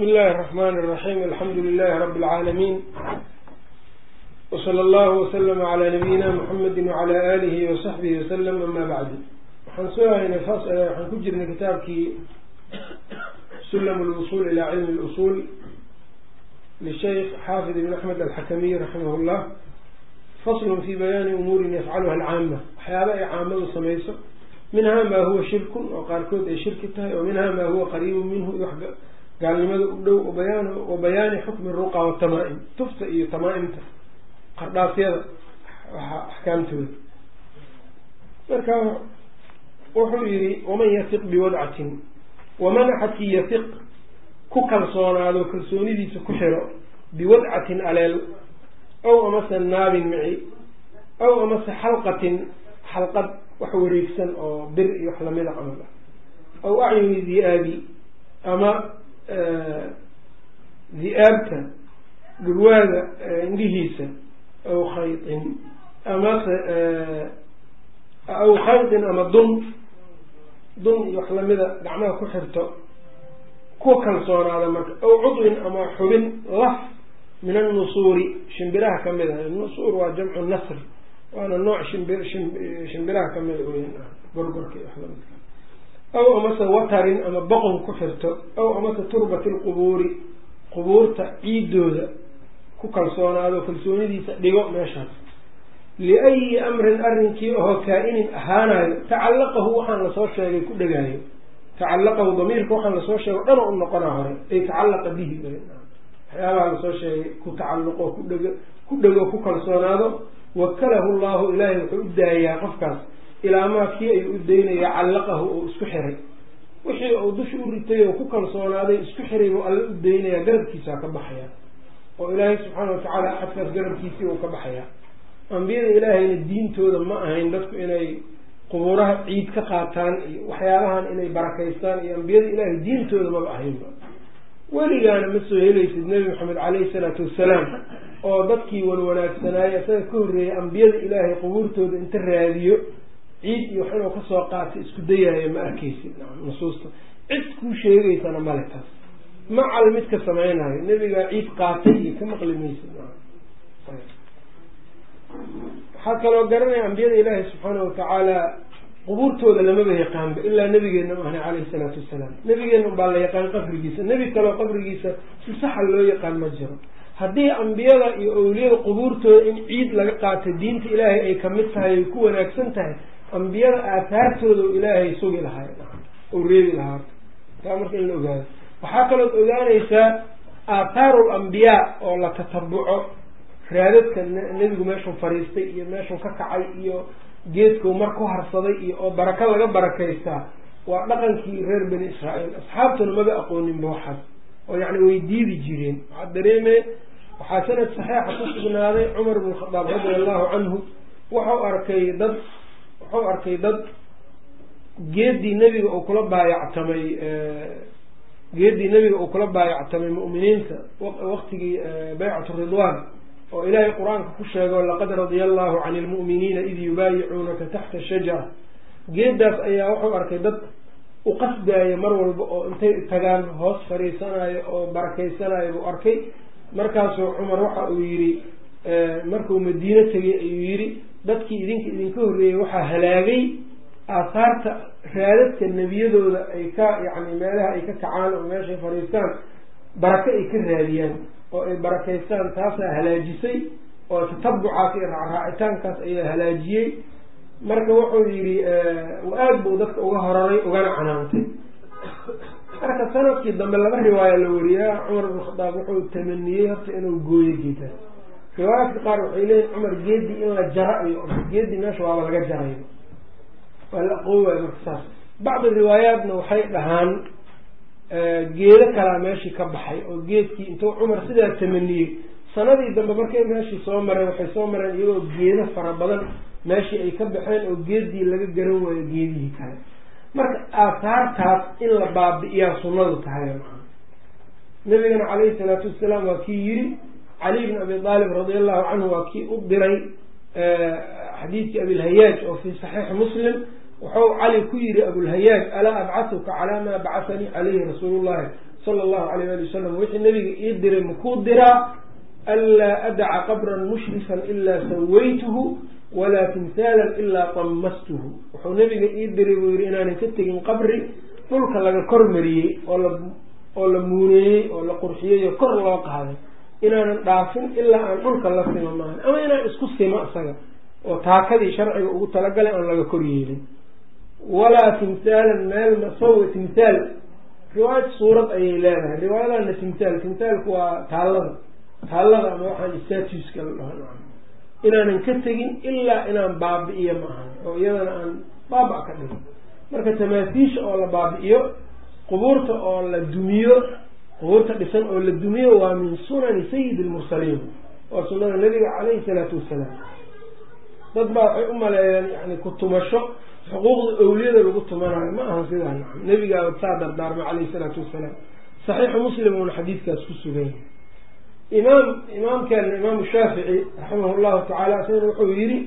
bismi illaahi araxmaan araxiim alxamdu lilahi rabi alcaalamiin wsala allahu waslama calaa nabiyina muxamedi wacala aalihi wasaxbihi wasalam amaa bacdi waxaan soo haynay fas waxaan ku jirnay kitaabkii sulam lwusul ilaa cilmi lusuul lisheykh xaafid ibn axmed alxakamiy raximah llah faslun fi bayaani umuurin yafcaluha alcaama waxyaaba ay caamadu samayso. Minhaa maa huwa shirkun oo qaarkood ay shirki tahay oo minhaa maa huwa qariibun minhu gaalnimada u dhow wa bayaani xukmi ruqa watamaa'im tufta iyo tamaa-imta qardhaasyada axkaamtooda. Marka wuxuu yihi waman yasiq biwadcatin waman axadkii yasiq ku kalsoonaado kalsoonidiisa ku xiro biwadcatin aleel aw amase naabin mici aw amase xalqatin xalqad wax wareegsan oo bir iyo wax lamida camal ah aw acyuni diaabi ama di-aabta dhurwaada indhihiisa aw khaytin amase aw khaytin ama dun dun iyo wax lamida gacmaha ku xirto ku kalsoonaada marka aw cudwin ama xubin laf min annusuuri shimbiraha ka mid ah nusuur waa jamcu nasr waana nooc shimbir shimbiraha kamida weyn gorgorka iyo wax lamidka aw amase watarin ama boqon ku xirto aw amase turbati lqubuuri qubuurta ciidooda ku kalsoonaado kalsoonidiisa dhigo meeshaas. Liayi amrin arrinkii ahoo kaa-inin ahaanayo tacallaqahu waxaan la soo sheegay ku dhegaayo. Tacallaqahu damiirka waxaan la soo sheego dhan u noqonaa hore ay tacallaqa bihi. Waxyaabaha la soo sheegay ku tacalluqo ku dheg ku dhego ku kalsoonaado. Wakalahu llahu ilaahay wuxuu u daayaa qofkaas ilaa maa kii ay u daynaya callaqahu oo isku xiray. Wixii uu dusha u ritay oo ku kalsoonaaday isku xiray buu alla u daynayaa garabkiisaa ka baxaya. Oo ilaahay subxaana watacaala axadkaas garabkiisii uu ka baxaya. Ambiyada ilaahayna diintooda ma ahayn dadku inay qubuuraha ciid ka qaataan iyo waxyaabahan inay barakaystaan iyo ambiyada ilaahay diintooda maba ahaynba weligaana ma soo helaysid nebi maxamed caleyhi salaatu wassalaam oo dadkii wanwanaagsanaayey isaga ka horreeyay ambiyada ilaahay qubuurtooda inta raadiyo ciid iyo wax inuu ka soo qaatay isku dayaayo ma arkeysid nusuusta. Cid kuu sheegeysana male taas. Macal midka samaynayo. Nebigaa ciid qaatay iyo ka maqli maysid waxaa kaloo garanaya ambiyada ilaahi subxaana watacaala qubuurtooda lamaba yaqaanba ilaa nabigeena u ahna caleyhi salaatu wasalaam nabigeena unbaa la yaqaan qabrigiisa. Nebi kaleo qabrigiisa si saxa loo yaqaan ma jiro. Haddii ambiyada iyo awliyada qubuurtooda in ciid laga qaatay diinta ilaahay ay ka mid tahay ay ku wanaagsan tahay ambiyada aathaartooda u ilaahay sugi lahay ou reebi lahaa. Taa marka in la ogaado. Waxaa kalood ogaanaysaa aathaaru lambiyaa oo la tatabuco raadadka nebigu meeshuu fariistay iyo meeshuu ka kacay iyo geedkau mar ku harsaday iyo oo baraka laga barakaystaa waa dhaqankii reer bani israaeil asxaabtuna maba aqooninba waxaas oo yacni way diidi jireen. Waxaa dareemee waxaa sanad saxiixa ku sugnaaday cumar bn khadaab radia allahu canhu wuxuu arkay dad wuxuu arkay dad geedii nebiga uu kula baayactamay geedii nebiga uu kula baayactamay mu'miniinta waqtigii baycatu ridwan oo ilaahay qur'aanka ku sheego laqad radia allahu can ilmu'miniina id yubaayicuunaka taxta shajara geedaas ayaa wuxuu arkay dad u qasdaaya mar walba oo intay tagaan hoos fariisanayo oo barakaysanayo buu arkay. Markaasuu cumar waxa uu yidhi markuu madiino tegay ayuu yidhi dadkii idinka idinka horreeyey waxaa halaagay aahaarta raadadka nebiyadooda ay ka yacni meelaha ay ka kacaan oo meeshay fariistaan barako ay ka raadiyaan oo ay barakaystaan taasaa halaajisay oo tatabucaas iyo raacraacitaankaas ayaa halaajiyey. Marka wuxuu yidhi aad buu dadka uga horaray ugana canaantay. Marka sannadkii dambe laba riwaaya la wariyaa cumar bin khadaab wuxuu tamaniyey horta inuu gooyo geedaas riwaayaadka qaar waxay leeyihiin cumar geedii in la jara iyo geedii meesha waaba laga jaray waa la aqoowayo marka saas. Bacdi riwaayaatna waxay dhahaan geedo kalaa meeshii ka baxay oo geedkii intuu cumar sidaa tamaniyey. Sanadii dambe markay meeshii soo mareen waxay soo mareen iyagoo geedo fara badan meeshii ay ka baxeen oo geedii laga garan waayo geedihii kale. Marka aahaartaas in la baabi'iyaa sunnadu tahay nabigana caleyhi salaatu wasalaam waa kii yiri cali bn abi aalib radi allahu canhu waa kii u diray xadiidkii abilhayaaj oo fii saxiixi muslim. Wuxuu cali ku yidhi abulhayaaj alaa abcatuka calaa maa bacahanii caleyhi rasuulu llahi sala allahu alayh ali wasalam wixii nabiga ii diray makuu diraa? Anlaa adaca qabran mushrifan ilaa sawaytuhu walaa timhaalan ilaa damastuhu wuxuu nabiga ii diray buu yihi inaanan ka tegin qabri dhulka laga kormariyey oo la oo la muuneeyey oo la qurxiyey oo kor loo qaaday inaanan dhaafin ilaa aan dhulka la simo maahan ama inaan isku simo isaga oo taakadii sharciga ugu talagalay aan laga kor yeelin. Walaa timhaalan meel masawi timhaal riwaayad suurad ayay leedahay. Riwaayadana timhaal timhaalku waa taallada. Taallada ama waxaan statuska la dhaho inaanan ka tegin ilaa inaan baabi'iyo ma ahan oo iyadana aan baaba ka dhigo marka tamaasiisha oo la baabi'iyo qubuurta oo la dumiyo qubuurta dhisan oo la dumiyo waa min sunani sayidi lmursaliin waa sunada nabiga caleyhi salaatu wasalaam. Dad baa waxay u maleeyeen yani ku tumasho xuquuqda awliyada lagu tumanayo ma aha sidaa nacam. Nebigaa saa dardaarmay caleyhi salaatu wasalaam. Saxiixu muslim uuna xadiidkaas ku sugan yahay imaam imaamkeena imaamu shaafici raximah llahu tacala isagana wuxuu yidhi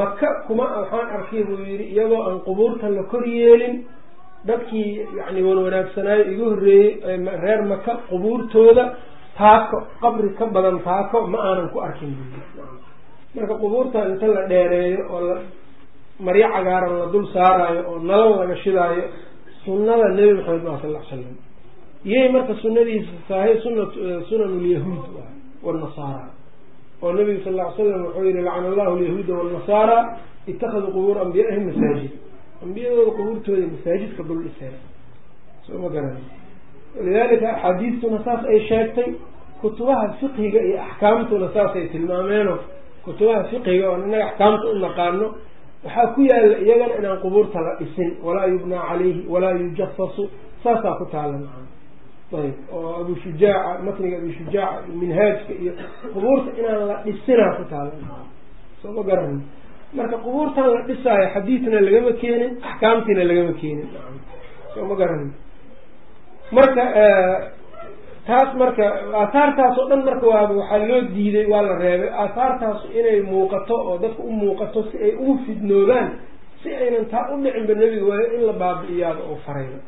maka kuma waxaan arkay buu yidhi iyadoo aan qubuurta la kor yeelin dadkii yani wan wanaagsanaayo igu horreeyey reer maka qubuurtooda taako qabri ka badan taako ma aanan ku arkin marka qubuurta inta la dheereeyo oo la maryo cagaaran la dul saaraayo oo nalal laga shidaayo sunnada nebi maxamed ba sal l slam iyay marka sunadiisa suna sunan lyahuud wanasaara oo nabigu sal ly slam wuxuu yihi lacana allahu alyahuuda wanasaara itakaduu qubuur ambiyaihim masaajid ambiyadooda qubuurtooda masaajidka dul dhiseen soo ma garan walidalika axaadiistuna saas ay sheegtay kutubaha fiqhiga iyo axkaamtuna saasay tilmaameeno kutubaha fiqhiga oon inaga axkaamta u naqaano waxaa ku yaalla iyagana inaan qubuurta la dhisin walaa yubnaa calayhi walaa yujasasu saasaa ku taala ayb oo abu shujaaca matniga abu shujaaca minhaajka iyo qubuurta inaan la dhisinaa ku taala soo ma garan marka qubuurtan la dhisaayo xadiidna lagama keenin axkaamtiina lagama keenin. Soo ma garan marka taas marka aahaartaas oo dhan marka waa waxaa loo diiday waa la reebay. Aahaartaas inay muuqato oo dadka u muuqato si ay ugu fidnoobaan si aynan taa u dhicinba nebiga waayo in la baabi'iyaaba oo farayba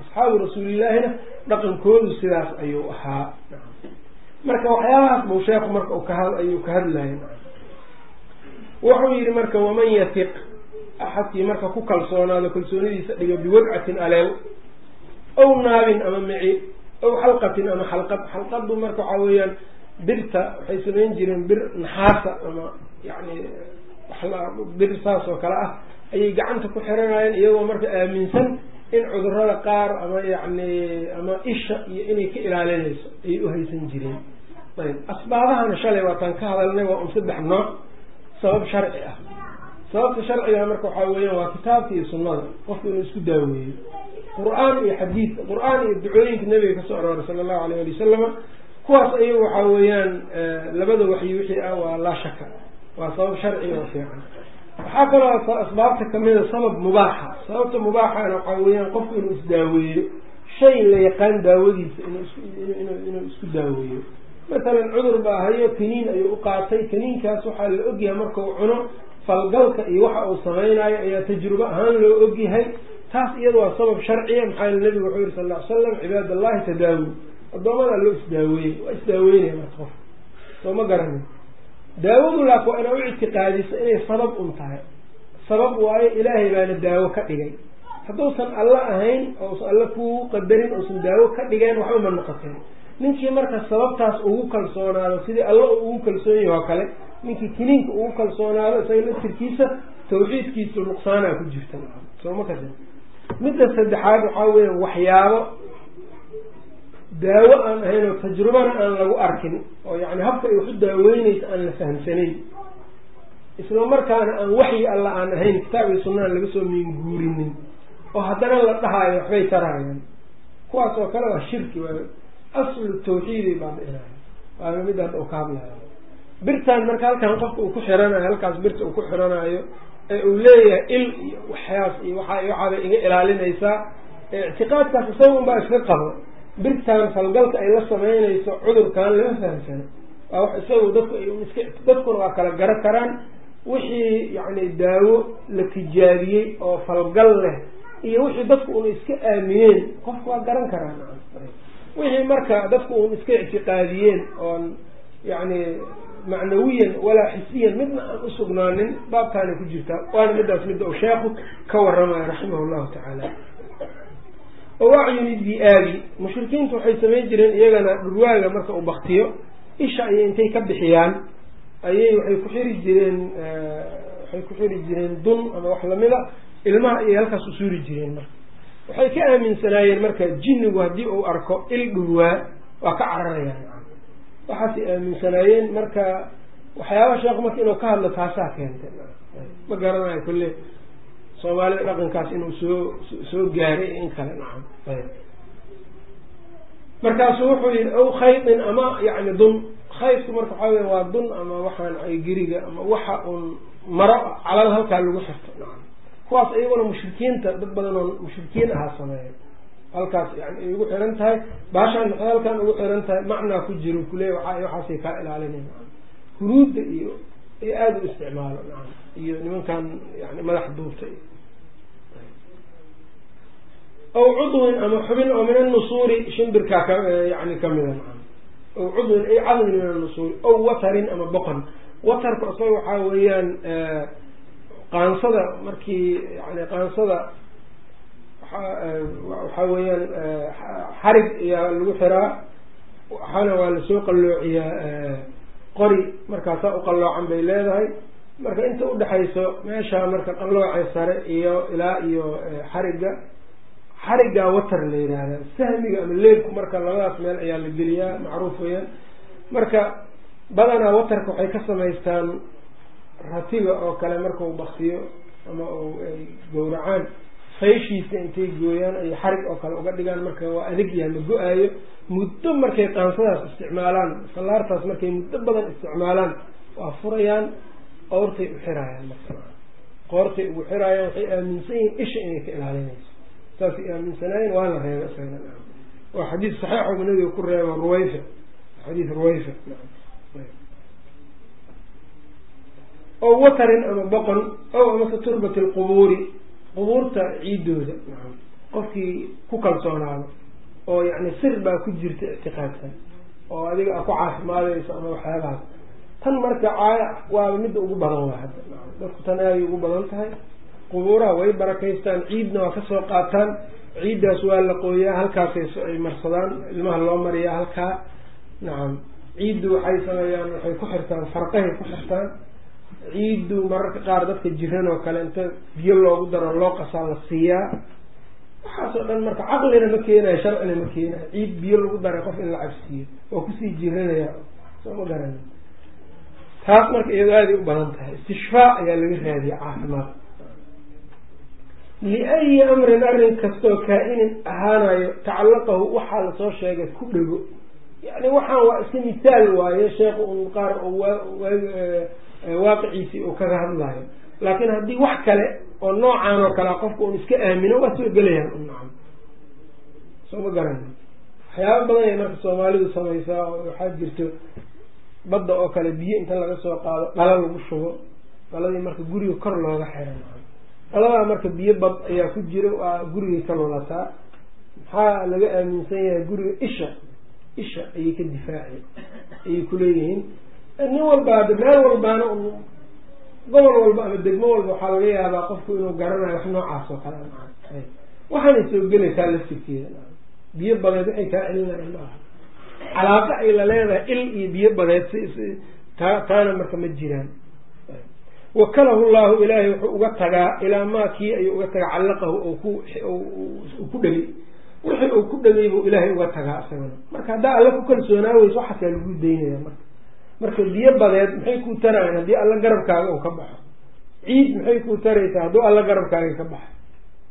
asxaabu rasuulillaahina dhaqankoodu sidaas ayuu ahaa. Marka waxyaabahaas buu sheeku marka ayuu ka hadlaya wuxuu yihi marka waman yatiq axadkii marka ku kalsoonaado kalsoonidiisa dhigo biwadcatin aleel ow naabin ama mici ow xalqatin ama xalqad. Xalqadu marka waxaa weeyaan birta waxay samayn jireen bir naxaasa ama yani bir saas oo kale ah ayay gacanta ku xiranayeen iyagoo marka aaminsan in cudurrada qaar ama yani ama isha iyo inay ka ilaalinayso ayay uhaysan jireen. Ayb asbaabahana shalay waataan ka hadalnay waa un saddex nooc sabab sharci ah. Sababta sharciga marka waxaa weeyaan waa kitaabka iyo sunnada. Qofku inuu isku daaweeyo qur'aan iyo xadiidka qur'aan iyo ducooyinka nabiga ka soo arooray sala allahu alayh ali wasalama kuwaas ayagu waxaa weeyaan labada waxyi wixii ah waa laa shaka waa sabab sharciga oo fiican. Waxaa kaloo asbaabta kamida sabab mubaaxa. Sababta mubaaxana waxaa weeyaan qofku inuu isdaaweeyo shay la yaqaan daawadiisa inuu isku daaweeyo masalan cudur baa hayo kaniin ayuu u qaatay. Kaniinkaas waxaa la ogyahay markau cuno falgalka iyo waxa uu samaynayo ayaa tajrubo ahaan loo ogyahay taas iyada waa sabab sharciya maxaa nabigu wuxuu yihi sal ll ly slam cibaad allahi tadaawi addoomadaa loo isdaaweeyey waa isdaaweynaya marka qof. Soo ma garanin daawadu laak waa inaa u ictiqaadiso inay sabab un tahay. Sabab waayo ilaahay baana daawo ka dhigay. Hadduusan alla ahayn ousan alla ku qadarin uusan daawo ka dhigeen waxba ma noqoteen ninkii marka sababtaas ugu kalsoonaado sidii alla ugu kalsoon oo kale. Ninkii kiniinka ugu kalsoonaado isaga laftirkiisa tawxiidkiisu nuqsaanaa ku jirta. Soo ma kasi midda saddexaad waxaa weya waxyaabo daawo aan ahayn oo tajrubana aan lagu arkin oo yani habka ay waxu daaweyneysa aan la fahamsanayn. Isla markaana aan waxyi alla aan ahayn kitaab iyo sunna aan laga soo miinguurinin oo haddana la dhahaayo waxbay tarayaan kuwaas oo kale waa shirki waa aslu tawxiiday baabi'inayo waaba mid hadda u ka hadlayo birtaan marka halkan qofka uu ku xiranayo halkaas birta uu ku xiranayo ee uu leeyahay il iyo waxyaas iyo waxa waxaabay iga ilaalinaysaa ictiqaadkaas isaga un baa iska qabo birtaan falgalka ay la sameynayso cudurkan lama fahamsano waa wax isagu dadku dadkuna waa kala garo karaan wixii yani daawo la tijaabiyey oo falgal leh iyo wixii dadku una iska aamineen qofka waa garan karaan wixii marka dadku uun iska ictiqaadiyeen oon yani macnawiyan walaa xisiyan midna aan usugnaanin baabkaanay ku jirtaa waana midaas midda uu sheekhu ka waramaya raximah llahu tacaala owacyuni di-aabi mushrikiintu waxay samayn jireen iyagana dhurwaaga marka uu baktiyo isha ayay intay ka bixiyaan. Ayay waxay ku xiri jireen waxay ku xiri jireen dun ama wax lamida ilmaha ayay halkaas u suuri jireen marka waxay ka aaminsanaayeen marka jinnigu haddii uu arko il dhurwaa waa ka cararayaan waxaasay aaminsanaayeen marka waxyaaba sheekhu marka inuu ka hadlo taasaa keentay ma garanayo kulle soomaalida dhaqankaas inuu soo soo gaaray in kale nacam. Ayb. Markaasu wuxuu yihi aw khaydin ama yani dun. Khaydku marka waxaa wey waa dun ama waxaan geriga ama waxa uun maro calal halkaa lagu xirto nacam kuwaas iyaguna mushrikiinta dad badan oo mushrikiin ahaa sameeya halkaas yani ay ugu xiran tahay baashaan maxay halkaan ugu xiran tahay macnaa ku jiro kuleey waxaasay kaa ilaalinay huruudda iyo ay aada u isticmaalo iyo nimankan yani madax duubta aw cudwin ama xubin oo min annusuuri shimbirkaa ka yani kamida aw cudwin ay cadmin min annusuuri aw watarin ama boqon. Watarku isaga waxaa weeyaan qaansada markii yani qaansada waxaa weeyaan xarig ayaa lagu xiraa waxaana waa la soo qalloociyaa qori. Markaasaa qalloocan bay leedahay. Marka inta udhexayso meesha marka qallooce sare iyo ilaa iyo xarigga xariggaa watar la yidhaahda sahmiga ama leebku marka labadaas meel ayaa la geliyaa macruuf weyaan marka badanaa watarka waxay ka samaystaan ratiga oo kale markau baktiyo ama ay gowracaan fayshiisa intay gooyaan ay xarig oo kale uga dhigaan marka waa adag yahay ma go'aayo. Muddo markay qaansadaas isticmaalaan fallaartaas markay muddo badan isticmaalaan waa furayaan qoortay u xiraayaan marka. Qoortay ugu xiraayaan waxay aaminsan yihiin isha inay ka ilaalinayso. Saasay aaminsanaayeen waa la reeba isagana waa xadiis saxiixoba nabiga ku reeba ruwayfa xadiis ruwayfa ow watarin ama boqon ow amase turbati lqubuuri qubuurta ciidooda qofkii ku kalsoonaado oo yani sir baa ku jirta ictiqaadsan oo adiga a ku caafimaadeyso ama waxyaabahaas. Tan marka caaya waaba midda ugu badan waa hadda dadku tan aaday ugu badan tahay. Qubuuraha way barakaystaan ciidna waa ka soo qaataan ciiddaas waa la qooyaa halkaasay ay marsadaan ilmaha loo mariyaa halkaa nacam ciiddu waxay sameeyaan waxay ku xirtaan farqahay ku xirtaan ciiddu mararka qaar dadka jiran oo kale inta biyo loogu daro loo qasaa la siiyaa waxaasoo dhan marka caqlina ma keenayo sharcina ma keenayo. Ciid biyo lagu daray qof in la cabsiiyo oo ku sii jiranaya soo ma garan taas marka iyado aaday u badan tahay. Istishfaa ayaa laga raadiyay caafimaad. Liayi amrin arrin kastoo kaa-inin ahaanayo tacallaqahu waxaa la soo sheegay ku dhego yani waxaan waa iska misaal waaye sheekhu un qaar waaqiciisii uu kaga hadlayo laakiin haddii wax kale oo noocaan oo kalea qofka un iska aamino waa soo gelayaan. Nacam soo ma garana waxyaaba badan ay marka soomaalidu samaysaa oo waxaa jirto badda oo kale biyo inta laga soo qaado dhala lagu shubo dhaladii marka guriga kor looga nacam dhaladaa marka biyo bad ayaa ku jira waa gurigay ka lulataa. Maxaa laga aaminsan yahay guriga isha? Isha ayay ka difaaci ayay kuleeyihiin nin walba ada meel walbaana gobol walba ama degmo walba waxaa laga yaabaa qofku inuu garanayo wax noocaas oo kale. Waxaanay soo gelaysaa laftirkeeda biyo badeed waxay kaa celinayan maaha calaaqa ay la leedahay il iyo biyo badeed si taa taana marka ma jiraan. Wakalahu llahu ilaahay wuxuu uga tagaa ilaa maa kii ayuu uga tagaa callaqahu oo ku dhegay wixii uu ku dhegay buu ilaahay uga tagaa isagana marka haddaa alla ku kalsoonaa weyso waxaasaa lagu daynaya marka marka biyo badeed maxay kuu tarayaan? Haddii alla garabkaaga uu ka baxo. Ciid maxay kuu taraysaa? Hadduu alla garabkaaga ka baxay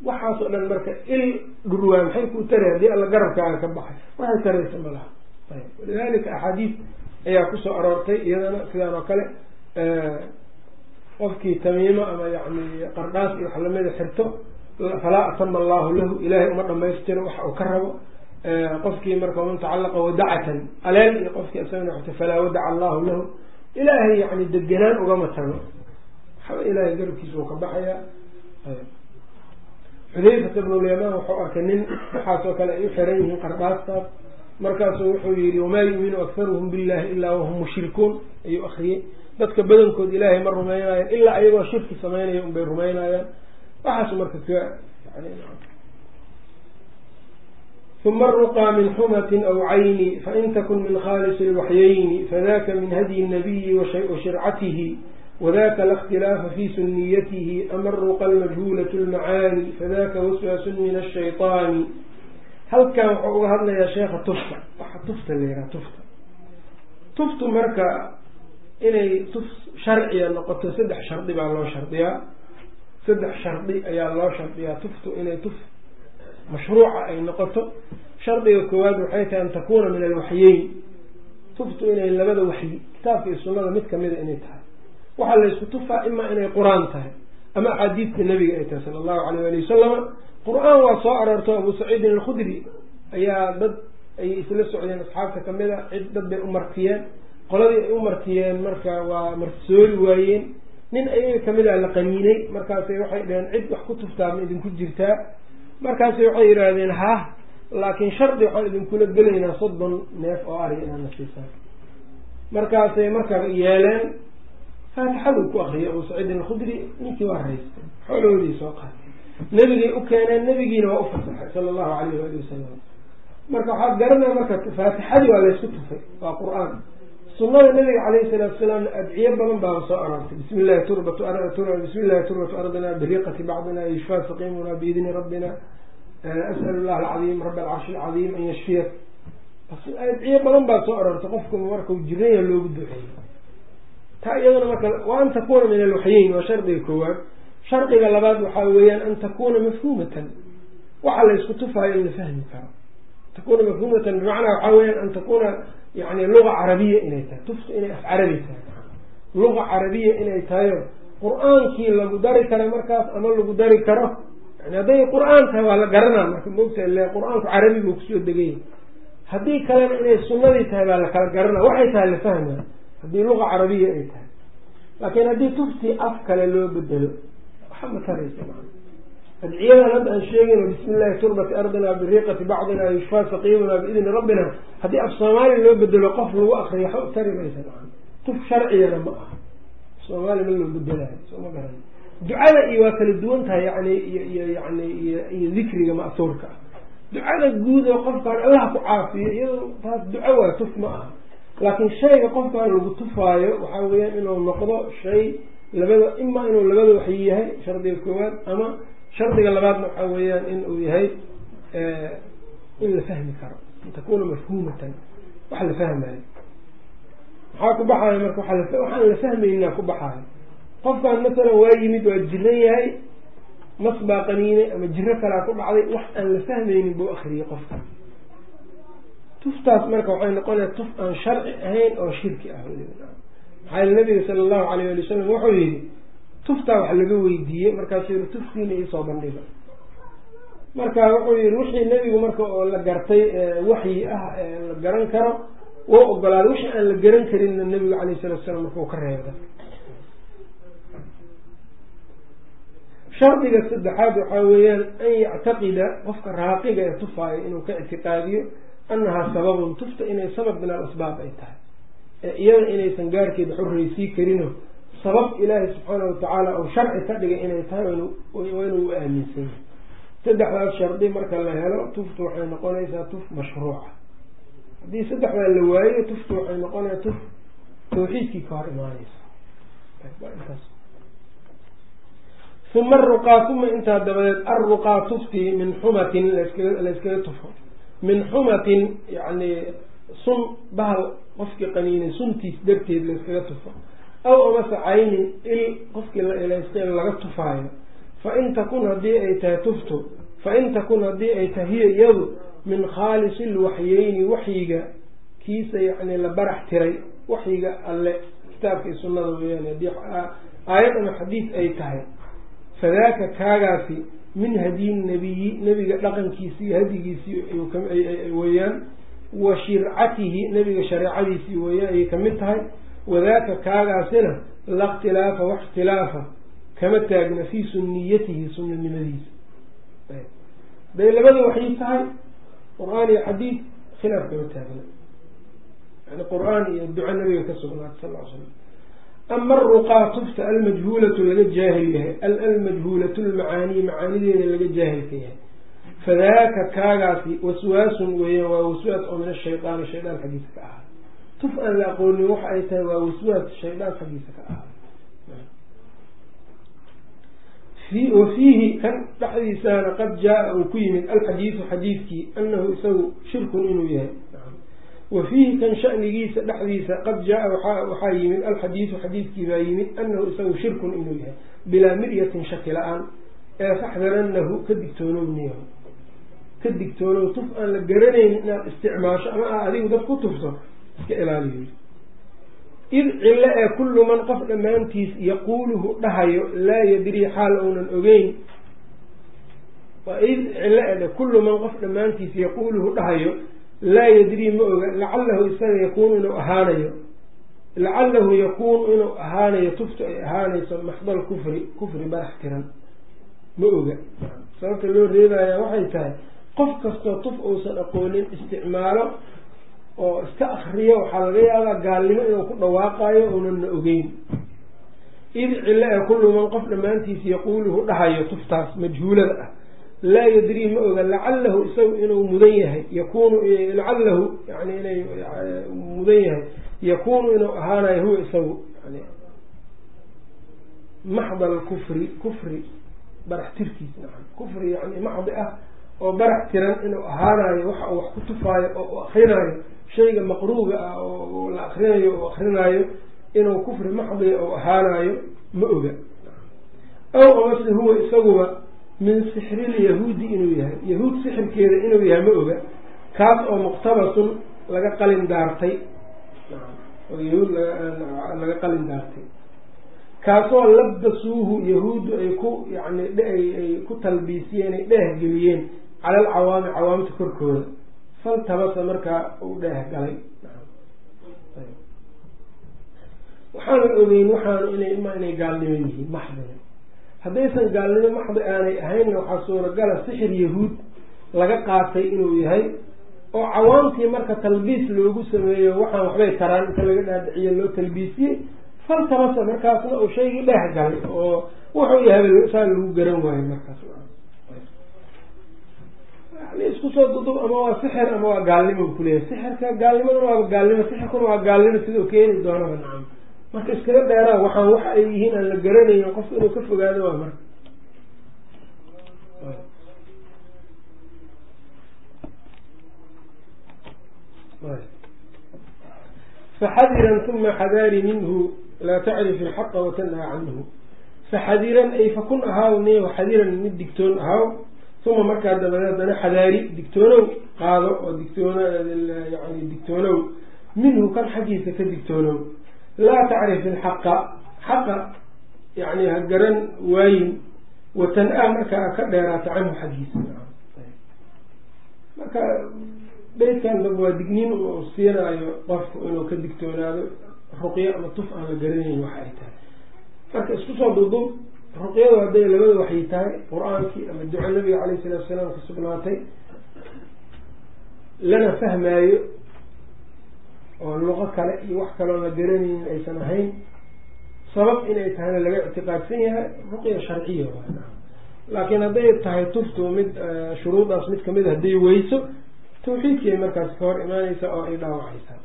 waxaas oo dhan marka il dhurwaa maxay kuu taray haddii alla garabkaaga ka baxay? Waxay taraysa malaha walidalika axaadiis ayaa ku soo aroortay iyadana sidaan oo kale qofkii tamiimo ama yani qardhaas iyo wax lamida xirto falaa atama allahu lahu ilaahay uma dhamaystiro waxa uu ka rabo qofkii marka man tacalaqa wadacatan aleel iyo qofkii isagana xirto falaa wadaca allahu lahu. Ilaahay yani degenaan ugama tago waxba ilaahay garabkiisa uu ka baxayaa. Xudayfata bnulyamaan wuxuu arkay nin waxaasoo kale ay u xiran yihiin qardhaastaas markaasuu wuxuu yihi wamaa yuuminu akharuhum billahi ilaa wahum mushrikuun. Ayuu akriyey dadka badankood ilaahay ma rumaynayan ilaa ayagoo shirki samaynaya unbay rumaynayaan. Waxaas marka ka uma aruqaa min xumatin aw cayni fain takun min khaalisi lwaxyayni fadaka min hadyi nabiyi washircatihi wadaka la اkhtilaafa fi suniyatihi ama aruqa almajhuulatu lmacaani fadaka waswasun min ashayطaani halkan wuxuu uga hadlayaa sheekha tufta waxa tufta la yidhaha tufta tuftu marka inay tuf sharciya noqoto saddex shardi baa loo shardiyaa saddex shardi ayaa loo shardiyaa tuftu inay tuf mashruuca ay noqoto. Shardiga koowaad waxay tahay an takuuna min alwaxyeyn. Tuftu inay labada waxyi kitaabka iyo sunnada mid kamida inay tahay. Waxaa laysku tufaa imaa inay qur'aan tahay ama axaadiidta nebiga ay tahay sala allahu alayh ali wasalama qur'aan waa soo aroorto abu saciidin alkhudri. Ayaa dad ayay isla socdeen asxaabta ka mid a cid dad bay u martiyeen qoladii ay u martiyeen marka waa martisooli waayeen. Nin ayaga ka mid a la qaniinay. Markaasay waxay dhaheen cid wax ku tuftaa ma idinku jirtaa markaasay waxay yidhaahdeen ha laakiin shardi waxaan idinkula gelaynaa soddon neef oo ari inaan na siisaan markaasay markaa yeeleen faatixaduu ku akriyay abu saciidin alkhudri ninkii waa raystay xoolahoodii soo qaatay. Nebigay u keeneen nebigiina waa u fasaxay sala allahu alayh waali wasalam marka waxaad garanaya marka faatixadii waa laysku tufay waa qur'aan sunada nabiga calayhi salaatu salaam adciyo badan baaba soo aroortay bismi illahi turbatu bismi illahi turbatu ardina biriqati bacdina yashfaa saqimuna biidni rabbina as'al llah alcadiim rabi alcarshi alcadiim an yashfiyak. Adciyo badan baa soo aroortay qofku markau jiranya loogu duceeyo taa iyadana marka wa an takuna min alwaxyeyn waa shardiga koowaad. Shardiga labaad waxaa weeyaan an takuna mafhumatan. Waxa la ysku tufaayo in la fahmi karo. Takuna mafhumatan bimacnaa waxaa weyaan an takuna yani luga carabiya inay tahay. Tuftu inay af carabi tahay. Luga carabiya inay tahayo. Qur'aankii lagu dari karo markaas ama lagu dari karo yani hadday qur'aan tahay waa la garanaa. Marka moogta ile qur'aanku carabi buu ku soo degaya haddii kalena inay sunnadii tahay baa lakala garanaa. Waxay tahay la fahma haddii luga carabiya ay tahay. Laakiin haddii tuftii af kale loo bedelo waxa mataraysa adciyadan hadda aan sheegayno bismi illahi turbati ardina biriqati bacdina yushfaa saqiimuna biidni rabbina. Haddii af soomaali loo bedelo qof lagu akriyo waxba tari maysa tuf sharcigana ma aha. Soomaali ma loo bedelayo sooma garan. Ducada iyo waa kala duwan tahay yani iyo yani iyo dikriga ma'huurka ah ducada guud oo qofkaan allah ku caafiyo iyado taas duco waa tuf ma aha. Laakiin shayga qofkaan lagu tufaayo waxaa weeyaan inuu noqdo shay labada ima inuu labada waxyi yahay shardiga koowaad ama shardiga labaadna waxaa weeyaan in uu yahay in la fahmi karo an takuna mafhumatan wax la fahmayo. Maxaa ku baxayo marka waxaan la fahmaynaa ku baxaayo. Qofkan masalan waa yimid waa jiran yahay mas baa qaniinay ama jiro kalaa ku dhacday wax aan la fahmaynin buu akriyay qofka tuftaas marka waxay noqonaya tuf aan sharci ahayn oo shirki ah. Maxaa nabiga sala allahu alayh ali wasalam wuxuu yihi tuftaa wax laga weydiiyey markaasuu yihi tuftiina iisoo bandhiga. Marka wuxuu yihi wixii nebigu marka oo la gartay waxyi ah la garan karo wou ogolaaday wixii aan la garan karinna nebigu calayh salatu salaam markau ka reebda shardiga saddexaad waxaa weeyaan an yactaqida qofka raaqiga ee tufaayo inuu ka ictiqaadiyo annahaa sababun tufta inay sabab min al asbaab ay tahay. Ee iyada inaysan gaarkeeda xoreysii karino sabab ilaahay subxaana watacaala ou sharci ka dhigay inay tahay inuu aaminsan yahay saddexdaas shardi marka la helo tuftu waxay noqonaysaa tuf mashruuca. Haddii saddexdaa la waayo tuftu waxay noqonaysaa tuf tawxiidkii ka hor imaaneysa uma aruqaa uma intaa dabadeed arruqaa tuftii min xumatin layskaga tufo. Min xumatin yani sun bahal qofkii qaniinay suntiis darteed layskaga tufo aw amase caynin il qofkii la laga tufaayo. Fain takun haddii ay tahay tuftu fain takun haddii ay tahay hiya iyadu min khaalisi lwaxyeyni waxyiga kiisa yani la barax tiray waxyiga alle kitaabka iyo sunnada weyaan haddii aayad ama xadiis ay tahay. Fadaaka kaagaasi min hadyi nabiyi nebiga dhaqankiisi iyo hadigiisii weeyaan wa shircatihi nebiga shareecadiisii weeyaan ayay ka mid tahay wadaaka kaagaasina la ikhtilaafa wax ikhtilaafa kama taagna fii suniyatihi sunanimadiisa haday labada waxay tahay qur'aan iyo xadiid khilaaf kama taagna. Yani qur'aan iyo duco nabiga ka sugnaatay sal slam ama aruqaa tufta almajhuulatu laga jaahil yahay almajhuulatu lmacaanii macaanideeda laga jaahilka yahay. Fadaaka kaagaasi waswaasun weeyaan waa waswaas oo min ashaydaani shaydaan xaggiisa ka ahaa tuf aan la aqoonin waxa ay tahay waa waswaas shaydaan xaggiisa ka ahaa. Wa fiihi kan dhexdiisaana qad jaa uu ku yimid alxadiidu xadiidkii anahu isagu shirkun inuu yahay. Wa fiihi kan shanigiisa dhexdiisa qad jaa waxaa yimid alxadiidu xadiidkii baa yimid anahu isagu shirkun inuu yahay bilaa miryatin shaki la'aan ee faxdaranahu ka digtoonowniya ka digtoonow tuf aan la garanayn inaad isticmaasho ama aa adigu dad ku tufto iska ilaaliyo id cilo ee kullu man qof dhammaantiis yaquuluhu dhahayo laa yadrii xaal ounan ogeyn. Id cilo ee kullu man qof dhammaantiis yaquuluhu dhahayo laa yadrii ma oga lacalahu isaga yakuunu inuu ahaanayo. Lacalahu yakuunu inuu ahaanayo tuftu ay ahaanayso maxdal kufri kufri barax tiran. Ma oga. Sababta loo reebaya waxay tahay qof kastoo tuf uusan aqoonin isticmaalo oo iska akriyo waxaa laga yaabaa gaalnimo inuu ku dhawaaqayo uunanna ogeyn. Id cilo ee kullu man qof dhammaantiis yaquuluhu dhahayo tuftaas majhuulada ah laa yadrii ma oga lacalahu isagu inuu mudan yahay yakunu lacalahu yani inay mudan yahay yakunu inuu ahaanayo huwa isagu yani maxdal kufri kufri barax tirkiis naam kufri yani maxdi ah oo barax tiran inuu ahaanayo waxa uu wax ku tufaayo oo u akrinaayo shayga maqruuga ah oo la akrinayo oo akrinaayo inuu kufri maxdiya oo ahaanayo ma oga. Aw amase huwa isaguba min sixrilyahuudi inuu yahay. Yahuud sixirkeeda inuu yahay ma oga. Kaas oo muqtabasun laga qalin daartay. Oo yahuud laga qalin daartay. Kaasoo labdasuuhu yahuuddu ay ku yani ay ku talbiisiyeen ay dheeh geliyeen cala alcawaami cawaamta korkooda faltabasa markaa uu dheeh galay. Waxaana ogeyn waxaanu inay inay gaalnimo yihiin maxdiga haddaysan gaalnimo maxdi aanay ahaynna waxaa suuragala sixir yahuud laga qaatay inuu yahay oo cawaamtii marka talbiis loogu sameeyo waxaan waxbay taraan inta laga dhaadhiciyo loo talbiisiyey. Faltabasa markaasna uu shaygii dheeh galay oo wuxuu yahay saa lagu garan waayo markaas isku soo dudub ama waa sixir ama waa gaalnimo kuleeyahy sixirka gaalnimaduna waaba gaalnimo sixirkuna waa gaalnimo sidau keeni doonaba nacam. Marka iskaga dheeraa waxaan waxa ay yihiin aan la garanaynin qofka inuu ka fogaado waa marka faxadiran uma xadaari minhu laa tacrif ilxaqa watanhaa canhu faxadiran ay fakun ahaaw niyo xadiran mid digtoon ahaaw uma markaa dabadeed haddana xadaari digtoonow qaado oo digtoon yani digtoonow minhu kan xaggiisa ka digtoonow laa tacrif ilxaqa xaqa yani ha garan waayin watan-a markaa ka dheeraata canhu xaggiisa marka beydkan dab waa digniin uu siinaayo qofku inuu ka digtoonaado ruqyo ama tuf aan la garanayn waxa ay tahay marka isku soo dudub ruqyadu hadday labada waxay tahay qur'aankii ama duco nabiga calayhi salatu salaam ka sugnaatay lana fahmaayo oo luqo kale iyo wax kaloo la garanaynin aysan ahayn sabab inay tahayna laga ictiqaadsan yahay ruqya sharciya laakiin hadday tahay tuftu mid shuruudaas mid ka mid hadday weyso tawxiidkiay markaas ka hor imaaneysa oo ay dhaawacaysaa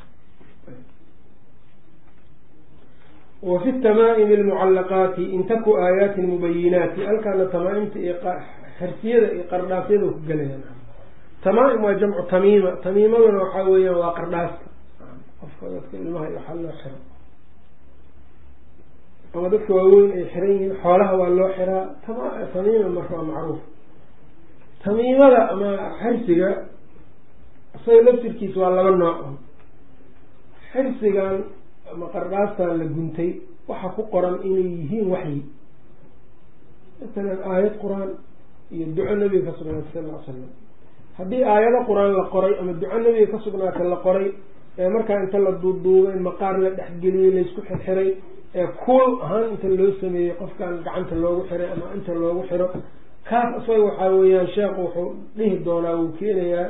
wa fi tamaa'imi almucallaqaati in taku aayaatin mubayinaati halkaana tamaaimta iyo xersiyada iyo qardhaasyada ku gelayaan tamaa'im waa jamcu tamiima tamiimaduna waxaa weeyaan waa qardhaaska qofka dadka ilmaha waxaa loo xiro ama dadka waaweyn ay xiran yihiin xoolaha waa loo xiraa tamiima marka waa macruuf tamiimada ama xirsiga isaga laftirkiisa waa laba nooc xirsigan ama qardhaastan la guntay waxa ku qoran inay yihiin waxyi. Masalan aayad qur'aan iyo duco nabiga ka sugnaatay sal ll ly slam haddii aayado qur'aan la qoray ama duco nabiga ka sugnaatay la qoray ee markaa inta la duuduubay maqaar la dhexgeliyey laysku xirxiray ee kuul ahaan inta loo sameeyey qofkan gacanta loogu xiray ama inta loogu xiro kaas isaga waxaa weeyaan sheekhu wuxuu dhihi doonaa wuu keenayaa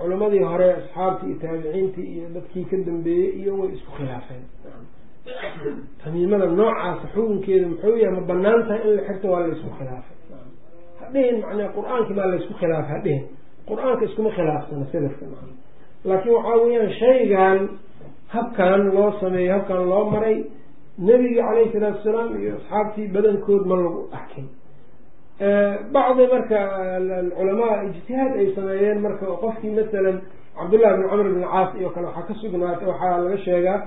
culimadii hore asxaabtii iyo taabiciintii iyo dadkii ka dambeeyey iyo way isku khilaafeen. Tamiimada noocaasa xukunkeedu muxuu yahay ma bannaan tahay in la xirto waa la isku khilaafay. Hadhihin macnaa qur'aanki baa laysku khilaafay hadhihin qur'aanka iskuma khilaafsana selafka laakiin waxaa weeyaan shaygan habkan loo sameeyo habkan loo maray nebiga caleyhi salaatu wasalaam iyo asxaabtii badankood ma lagu arkin bacdi marka culamaa ijtihaad ay sameeyeen marka qofkii masalan cabdullahi bin camr bin caas iyo kale waxaa ka sugnaatay waxaa laga sheegaa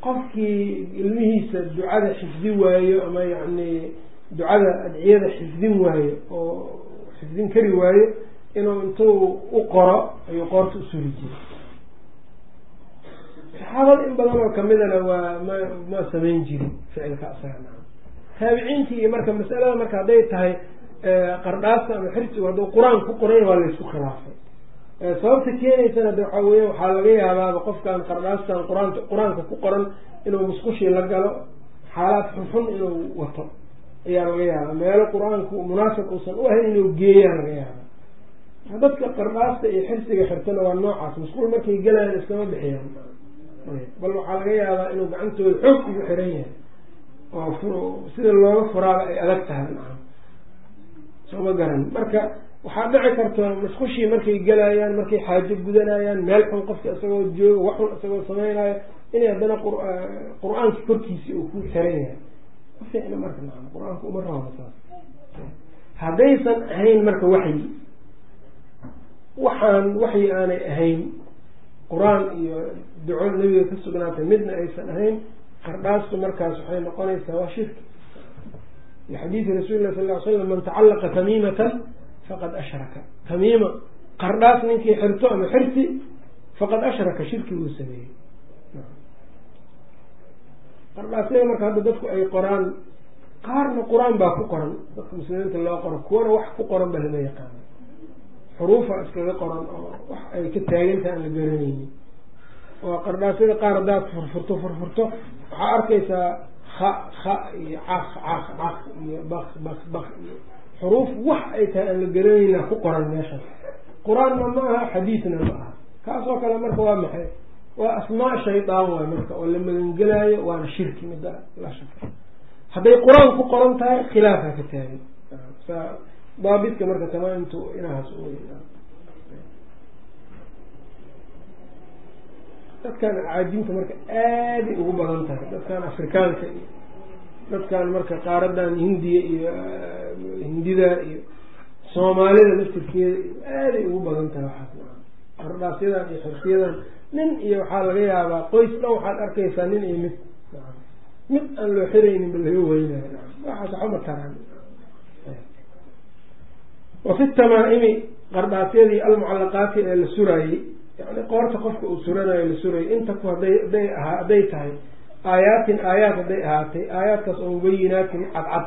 qofkii ilmihiisa ducada xifdi waayo ama yacni ducada adciyada xifdin waayo oo xifdin kari waayo inuu intuu u qoro ayuu qoorta usuri jiray. Saxaabada in badan oo kamidana waa ma ma samayn jirin ficilka asaga. Taabiciintii iyo marka masalada marka hadday tahay qardhaasta ama xirsigu hadduu qur'aan ku qoran waa laysku khilaafay. Sababta keenaysana de waxaa weya waxaa laga yaabaaba qofkan qardhaastan qur'aanka qur'aanka ku qoran inuu musqushii la galo xaalaad xunxun inuu wato ayaa laga yaabaa. Meelo qur'aanku munaasab uusan u ahayn inuu geeyaa laga yaabaa. Dadka qardhaasta iyo xirsiga xirtana waa noocaas musquul markay galayaan iskama bixiyaan. Bal waxaa laga yaabaa inuu gacantooda xoog ugu xiran yahay. Oo sida looga furaaba ay adag tahay sooma garan. Marka waxaa dhici karta musqushii markay galayaan markay xaajo gudanayaan meel xun qofki isagoo jooga wax xun isagoo sameynaayo inay haddana qur'aanki korkiisii uu ku xiran yahay. Ma fiicna marka maa qur'aanka uma raba saas haddaysan ahayn marka waxyi waxaan waxyi aanay ahayn qur'aan iyo duco nebiga ka sugnaatay midna aysan ahayn qardhaastu markaas waxay noqonaysaa waa shirki lixadiidi rasuuli lah sal ly slam man tacallaqa tamiimatan faqad ashraka tamiima qardhaas ninkii xirto ama xirsi faqad ashraka shirki buu sameeyey qardhaasyada marka hadda dadku ay qoraan qaarna qur'aan baa ku qoran dadka muslimiinta loo qoro kuwana wax ku qoran ba lama yaqaano xuruufa iskaga qoran oo wax ay ka taagantaha aan la garanaynin oo qardhaasyada qaar haddaad furfurto furfurto waxaa arkaysaa ha ha iyo caq caq caq iyo bak bak bak iyo xuruuf wax ay tahay aan la garanayna ku qoran meeshaas qur'aanna ma aha xadiidna ma aha. Kaasoo kale marka waa maxay? Waa asmaa shaydaan waay marka oo la magangelaayo waana shirki midda la shaka hadday qur'aan ku qoran tahay khilaafha ka taagan. Daabidka marka tamaamtu inahaas dadkan caajinta marka aaday ugu badan tahay. Dadkan afrikaanka iyo dadkan marka qaaradan hindiya iyo hindida iyo soomaalida laftirkeeda iyo aaday ugu badan tahay waxaas qardhaasyadan iyo xirsiyadan nin iyo waxaa laga yaabaa qoys dhan waxaad arkaysaa nin iyo mid mid aan loo xiraynin ba laga weynayo waxaas waxba taraan. Wafi tamaaimi qardhaasyadii almucallaqaati ee la suraayey yani qoorta qofka uu suranayo la surayay inta ku haday ahaa hadday tahay aayaatin aayaat hadday ahaatay aayaadkaas oo mubayinaatin cadcad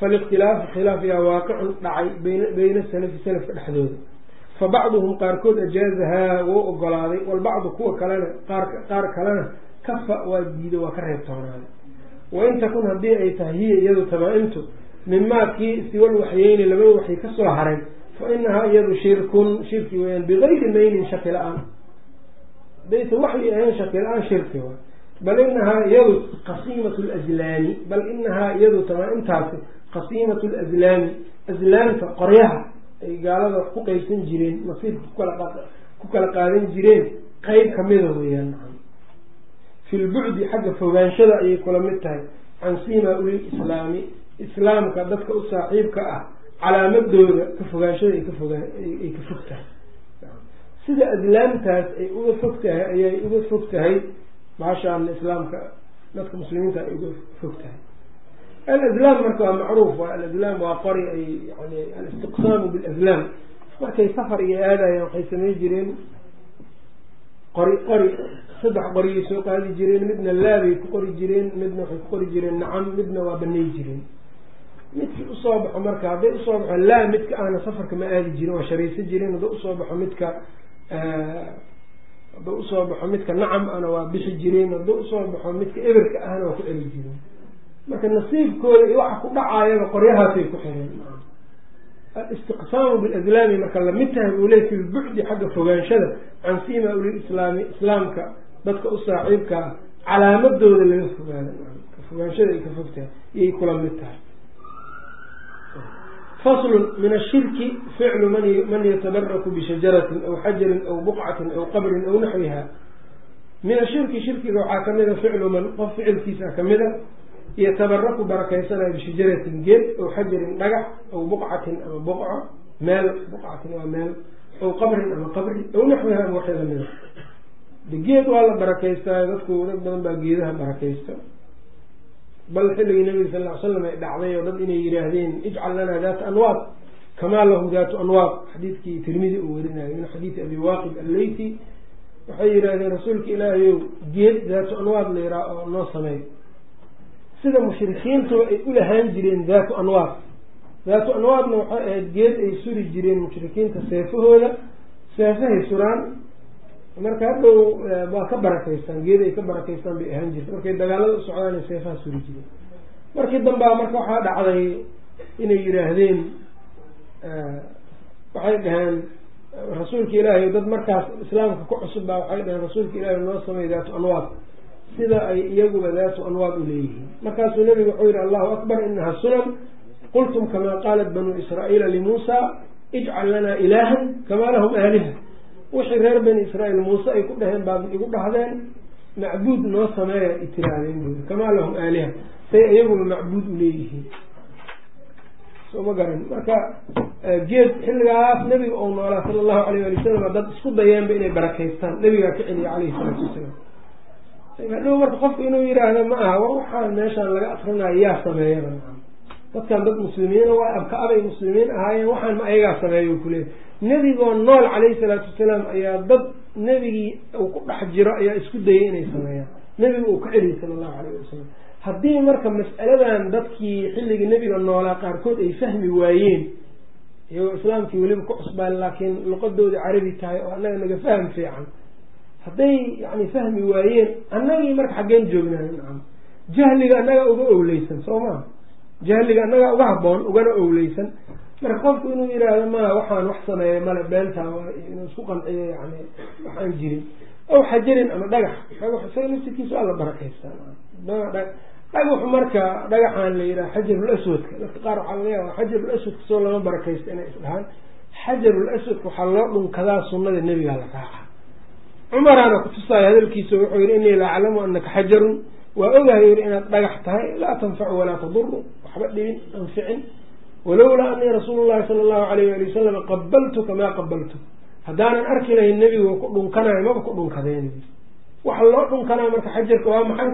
falikhtilaafu khilaaf yaa waaqicun dhacay beyna salafi salafka dhexdooda. Fa bacduhum qaarkood ajaazahaa wou ogolaaday walbacdu kuwa kalena qaar kalena kafa waa diido waa ka reebtoonaaday wain takun haddii ay tahay hiya iyadu tamaa-imtu mimaa kii siwal waxyeyni labada waxay ka soo haray fa inahaa iyadu shirkun shirki weyaan bigayri maynin shaki la'aan hadaysa waxyi ahayn shaki la'aan shirki wa bal inahaa iyadu qasiimatu lazlaami bal inahaa iyadu tamaa-imtaasi qasiimatu lazlaami aslaamta qoryaha ay gaalada ku qeybsan jireen kukala ku kala qaadan jireen qeyb kamida weeyaan fi lbucdi xagga fogaanshada ayay kula mid tahay can sima ulil islaami islaamka dadka u saaxiibka ah calaamadooda ka fogaanshada ay ka fogaa ay ka fog tahay sida aslaamtaas ay uga fog tahay ayay uga fog tahay baashaana islaamka dadka muslimiinta ay uga fog tahay alaslaam marka waa macruuf waa alaslaam waa qori ay yani alistiqsaamu bilaslaam markay safar iyo aadayaan waxay samey jireen qori qori saddex qoriyay soo qaadi jireen midna laabay ku qori jireen midna waxay ku qori jireen nacam midna waa banay jireen midkii u soo baxo marka hadday u soo baxo laa midka ahna safarka ma aadi jirin waa sharaysa jireen hadda u soo baxo midka hadda u soo baxo midka nacam ana waa bixi jireen hadda u soo baxo midka eberka ahna waa ku celi jireen marka nasiibkooda iyo waxa ku dhacaayaba qoryahaasay ku xireen. Alistiqsaamu biladlaami marka la mid tahay buu leey fi lbucdi xagga fogaanshada can sima ulislaami islaamka dadka u saaxiibkaa calaamadooda laga fogaado fogaanshada ay ka fogtahay iyay kula mid tahay faslun min ashirki ficlu man yatabaraku bishajaratin aw xajarin aw buqcatin aw qabrin aw naxwiha min ashirki shirkiga waxaa kamida ficlu man qof ficilkiisa kamida yatabaraku barakaysanaya bishajaratin geed aw xajarin dhagax aw buqcatin ama buqco meel buqcatin waa meel aw qabrin ama qabri aw naxwiha ama waxay lamida geed waa la barakaystaayo dadku dad badan baa geedaha barakaysta bal xilligii nabiga sal ly slam ay dhacday oo dad inay yidhaahdeen ijcal lanaa daata anwaad kamaa lahu daatu anwaad xadiidkii tirmidi uu werinayo min xadiidi abi waaqid alleyti waxay yidhaahdeen rasuulka ilaahayow geed daatu anwaad la yiraa oo noo sameey sida mushrikiintuba ay u lahaan jireen daatu anwaad daatu anwaadna waxay ahayd geed ay suri jireen mushrikiinta seefahooda. Seefahay suraan marka hadhow waa ka barakaystaan geed ay ka barakaystaan bay ahaan jirta markay dagaalada u socdaan seefaha suri jireen markii dambea marka waxaa dhacday inay yidhaahdeen waxay dhaheen rasuulka ilaahay dad markaas islaamka ku cusub baa waxay dhaheen rasuulka ilaahay noo samey daatu anwaad. Sida ay iyaguba daatu anwaad u leeyihiin. Markaasuu nabigu wuxuu yihi allahu akbar inaha sunan qultum kamaa qaalat banuu israa'iila limuusa ijcal lanaa ilaahan kamaa lahum aaliha wixii reer bani israa'iil muuse ay ku dhaheen baad igu dhahdeen macbuud noo sameeya i tiraahdeen buuri kamaa lahum aaliha say iyaguba macbuud u leeyihiin. Soo ma garan. Marka geed xilligaas nebiga ou noolaa sala allahu alayh ali wasalam dad isku dayeenba inay barakaystaan nebigaa ka celiya caleyhi salaatu wasalaam hadhow marka qofku inuu yidhaahdo ma aha war waxaan meeshaan laga akrinayo yaa sameeyaba dadkan dad muslimiina waa abka abay muslimiin ahaayeen waxaan ma ayagaa sameeya kuleeya nebigoo nool calayhi salaatu wasalaam ayaa dad nebigii uu ku dhex jiro ayaa isku dayay inay sameeyaan. Nebiga uu ka celiyay sala allahu alayh wasalam haddii marka mas'aladan dadkii xilligii nebiga noolaa qaarkood ay fahmi waayeen iyagoo islaamkii weliba ku cusbaan laakiin luqadoodii carabi tahay oo annaga naga faham fiican hadday yani fahmi waayeen annagii marka xaggeen joognayo nacam jahliga annaga uga owleysan soo maa jahliga annaga uga haboon ugana owleysan marka qofku inuu yidhaahdo ma waxaan wax sameeya male beentaa inuu isku qanciyo yani waxaan jirin. Aw xajarin ama dhagax. Dhagax isaga laftirkiisa waa la barakaystaa dhagaxu marka dhagaxaan la yidhaha xajarul aswadka dadka qaar waxaa laga yaaba xajarul aswadka lama barakaysta inay isdhahaan xajarul aswadka waxaa loo dhunkadaa sunnada nebigaa la raaca. Cumaraana kutusaayo hadalkiisa wuxuu yihi inii la aclamu anaka xajarun. Waa ogahay yiri inaad dhagax tahay laa tanfacu walaa taduru waxba dhibin anficin walowlaa anii rasuulu llahi sala allahu alayh ali wasalam qabaltuka maa qabaltu haddaanan arki lahayn nebigu ku dhunkanayo maba ku dhunkadeen. Waxa loo dhunkanaa marka xajarka waa maxay?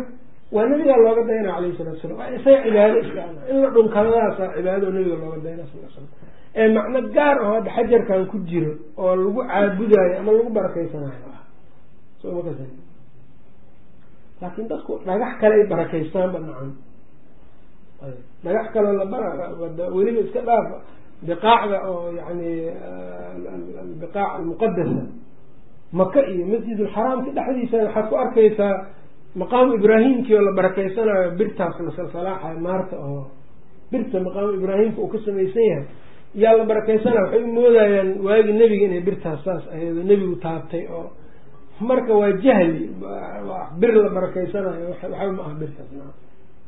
Waa nabigaa looga dayna alayhi salatu salam waa isaga cibaado iska in la dhunkadadaasa cibaadao nabiga looga dayna sal slam ee macno gaar aho hadda xajarkan ku jiro oo lagu caabudaayo ama lagu barakaysanayo. Ah laakiin dadku dhagax kale ay barakaystaanba nacan dhagax kaleo la bara weliba iska dhaaf biqaacda oo yani biqaac almuqadasa maka iyo masjid ulxaraamka dhexdiisa waxaad ku arkaysaa maqaamu ibraahimkii oo la barakaysanayo birtaas la salsalaaxayo maarta oo birta maqaamu ibraahimka uu ka samaysan yahay. Yaa la barakaysanaya waxay u moodayaan waagi nebiga inay birtaas saas ahayd oo nebigu taabtay oo marka waa jahli bir la barakaysanayo waxba ma aha birtaas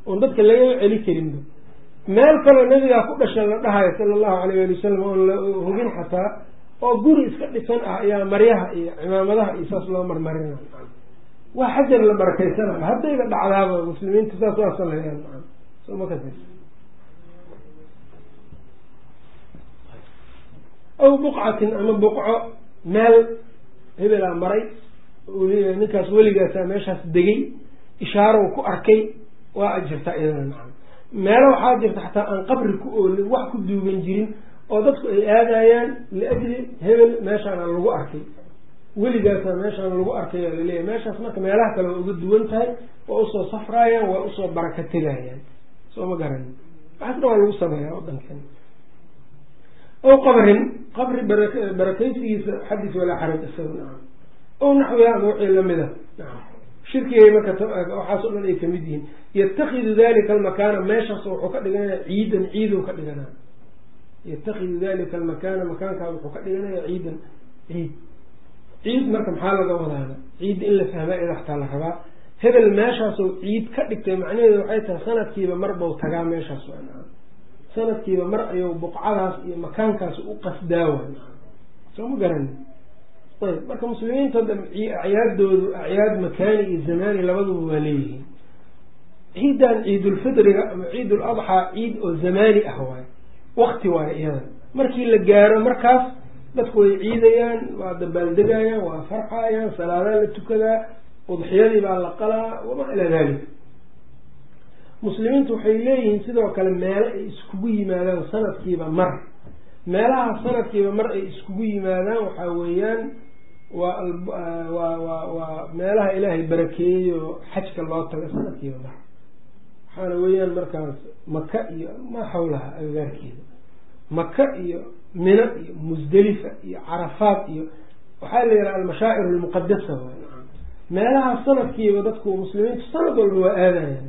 oon dadka lagama celi karinba meel kaloo nebigaa ku dhasha la dhahayo sala allahu alayh ali wasalam oon la hubin xataa oo guri iska dhisan ah ayaa maryaha iyo cimaamadaha iyo saas loo marmarina waa xajar la barakaysanayo haddayba dhacdaaba muslimiinta saas waa sameeyaan. Soo ma kas aw buqcatin ama buqco meel hebelaa maray ninkaas weligaasaa meeshaas degay ishaarow ku arkay waa ajirtaa iyadana nacam. Meelo waxaa jirta xataa aan qabri ku oolin wax ku duugan jirin oo dadku ay aadayaan liajli hebel meeshaana lagu arkay. Weligaasaa meeshaan lagu arkay aa laleeyahy meeshaas marka meelaha kale waa uga duwan tahay waa u soo safraayaan waa u soo baraka tegayaan soo ma garanin waxaasna waa lagu sameeyaa wadankan aw qabrin qabri barakaysigiisa xadis walaa xaraj isaga nacam ow naxwiha ama wixii lamida nacam shirkigay marka waxaasoo dhan ay ka mid yihiin. Yatakidu dalika almakaana meeshaas wuxuu ka dhiganaya ciidan ciidow ka dhiganaa. Yatakidu dalika almakaana makaankaas wuxuu ka dhiganaya ciidan ciid. Ciid marka maxaa laga wadaana ciid in la fahma ida xataa la rabaa. Hebel meeshaasuu ciid ka dhigtay macnaheedu waxay tahay sanadkiiba mar bau tagaa meeshaas sanadkiiba mar ayuu buqcadaas iyo makaankaas u qasdaa soo ma garani ayb marka muslimiinta acyaadoodu acyaad makaani iyo zamaani labaduba waa leeyihiin. ciidan ciidulfitriga ama ciidul adxaa ciid oo zamaani ah waay. wakti waayo iyada markii la gaaro markaas dadku way ciidayaan waa dabaaldegayaan waa farxayaan salaadaa la tukadaa udxiyadii baa la qalaa wamaa ilaa dalik muslimiintu waxay leeyihiin sidoo kale meelo ay iskugu yimaadaan sanadkiiba mar. meelaha sanadkiiba mar ay iskugu yimaadaan waxaa weeyaan waa waa meelaha ilaahay barakeeyo xajka loo tago sanadkiiba. Mar waxaana weeyaan markaas maka iyo maa xawlaha agagaarkeeda maka iyo mina iyo musdelifa iyo carafaad iyo waxaa la yidhaha almashaacir almuqadasa meelaha sanadkiiba dadku muslimiintu sanad walba waa aadayaan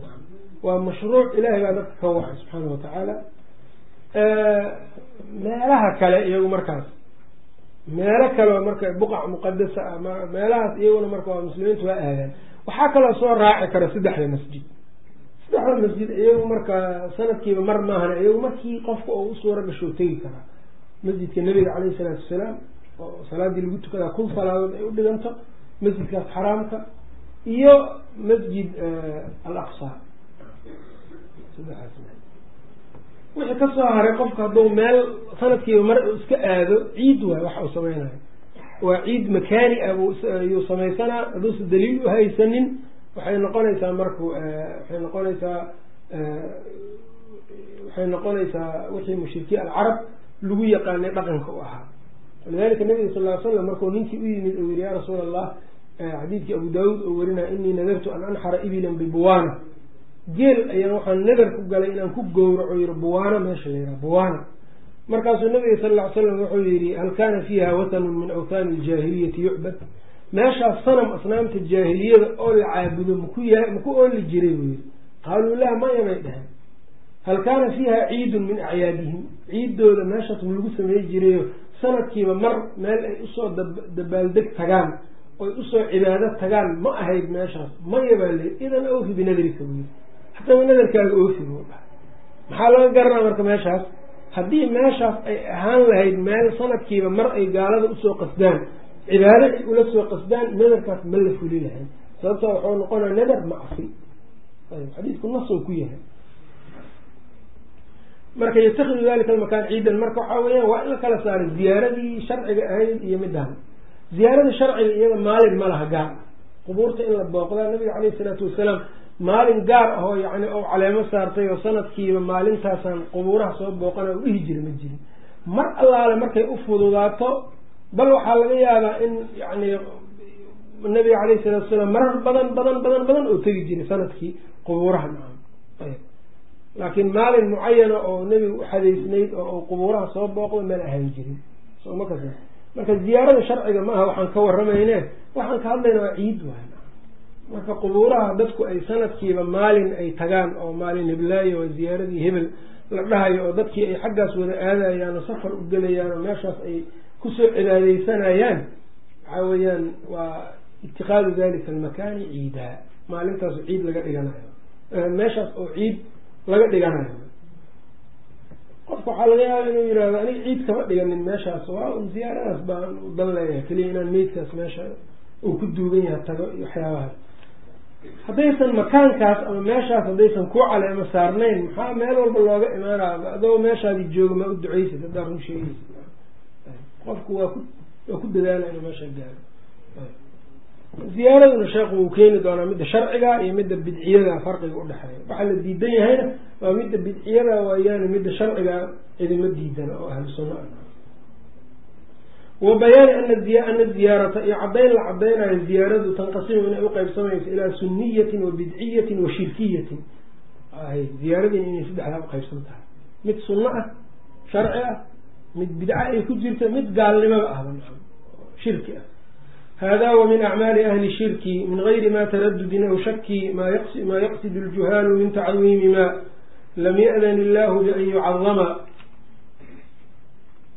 waa mashruuc ilahay baa dadka ka waxay subxaana watacaala meelaha kale iyagu markaas meelo kaleo marka buqac muqadasa ah meelahaas iyaguna marka waa muslimiintu waa aadaan. Waxaa kaloo soo raaci kara saddexda masjid. Saddexda masjid iyagu marka sanadkiiba mar maahan iyagu markii qofka oo u suura gashoo tegi karaa. Masjidka nabiga caleyhi salaatu wasalaam oo salaadii lagu tukadaa kun salaadood ay u dhiganto masjidkaas xaraamka iyo masjid al aqsa wixii ka soo haray qofka hadduu meel sanadkiiba mar iska aado ciid waay waxa uu sameynayo waa ciid makaani ah buyuu samaysanaa hadduusa daliil u haysanin waxay noqonaysaa marku waxay noqonaysaa waxay noqonaysaa wixii mushrikiin alcarab lagu yaqaanay dhaqanka u ahaa. Walidalika nabiga sal ly slam markuu ninkii u yimid uu yihi ya rasuul allah xadiidkii abu daawuud oo werinaya inii nadartu an anxara ibilan bibuwana geel ayaan waxaan nadar ku galay inaan ku gowraco yiri buwaana meesha la yidhaha buwaana. Markaasuu nabiga sal ll slam wuxuu yihi hal kaana fiiha watanun min awtaani aljaahiliyati yucbad meeshaas sanam asnaamta jaahiliyada oo la caabudo maku ya maku ooli jiray buu yihi qaaluu laa maya bay hal kaana fiiha ciidun min acyaadihim. Ciiddooda meeshaas lagu samey jirayo sanadkiiba mar meel ay u soo dabaaldeg tagaan oy u soo cibaado tagaan ma ahayd meeshaas. Maya baa le idan awfi binadrika buu yiri haddaba nadarkaaga oofi buu maxaa laga garanaa marka meeshaas? Haddii meeshaas ay ahaan lahayd meel sanadkiiba mar ay gaalada u soo qasdaan cibaado ay ula soo qasdaan nadarkaas ma la fuli lahayd sababta waxuu noqonaya nadar macsi xadiidku nasoo ku yahay. Marka yatakidu dalika almakaan ciidan marka waxaa weyaan waa in la kala saaray ziyaaradii sharciga ahayd iyo midaan ziyaarada sharciga iyada maalin ma laha gaar. Qubuurta in la booqdaa nabiga caleyhi isalaatu wasalaam maalin gaar ah oo yani ou caleemo saartay oo sanadkiiba maalintaasaan qubuuraha soo booqana u dhihi jira ma jirin. Mar allaale markay u fududaato bal waxaa laga yaabaa in yani nabiga caleyhi salatu wasalaam marar badan badan badan badan oo tegi jiray sannadkii qubuuraha maa laakiin maalin mucayana oo nebiga u xadaysnayd oo qubuuraha soo booqda meel ahaan jirin. Soma kas marka ziyaarada sharciga maaha waxaan ka waramayne waxaan ka hadlayna waa ciid waay marka qubuuraha dadku ay sanadkiiba maalin ay tagaan oo maalin hiblaayo oo ziyaaradii hebel la dhahayo oo dadkii ay xaggaas wada aadayaan oo safar u gelayaan oo meeshaas ay ku soo cibaadeysanayaan waxaa weeyaan waa itiqaadu dalika almakaani ciidaa maalintaas ciid laga dhiganayo. Meeshaas oo ciid laga dhiganayo. Qofka waxaa laga yaaba inuu yihahdo aniga ciid kama dhiganin meeshaas waa un ziyaaradaas baan dan leeyahay keliya inaan meydkaas meesha uu ku duugan yaha tago iyo waxyaabahaas haddaysan makaankaas ama meeshaas haddaysan ku caleemo saarnayn maxaa meel walba looga imaanaya adoo meeshaadi jooga ma u duceysid haddaa run sheegeysid qofku waa ku waa ku dadaala inuu meesha gaaro ziyaaraduna sheekhu wuu keeni doonaa midda sharciga iyo midda bidciyada farqiga udhexeeya waxaa la diidan yahayna waa midda bidciyada waayaani midda sharciga cidima diidana oo ahlu sunna wa bayaani ana ziyaarata iyo caddayn la caddaynayo ziyaaradu tanqasimu inay uqeybsamayso ilaa suniyatin wa bidciyatin wa shirkiyatin. Ziyaaradin inay saddexdaa uqeybsan tahay. Mid sunno ah sharci ah mid bidca ay ku jirta mid gaalnimada ahba shirki ah. Hada w min acmaali ahli shirki min gayri ma taradudin aw shaki ma yaqsid اljuhaalu min tacdiimi ma lam yaأdan illahu bian yucadama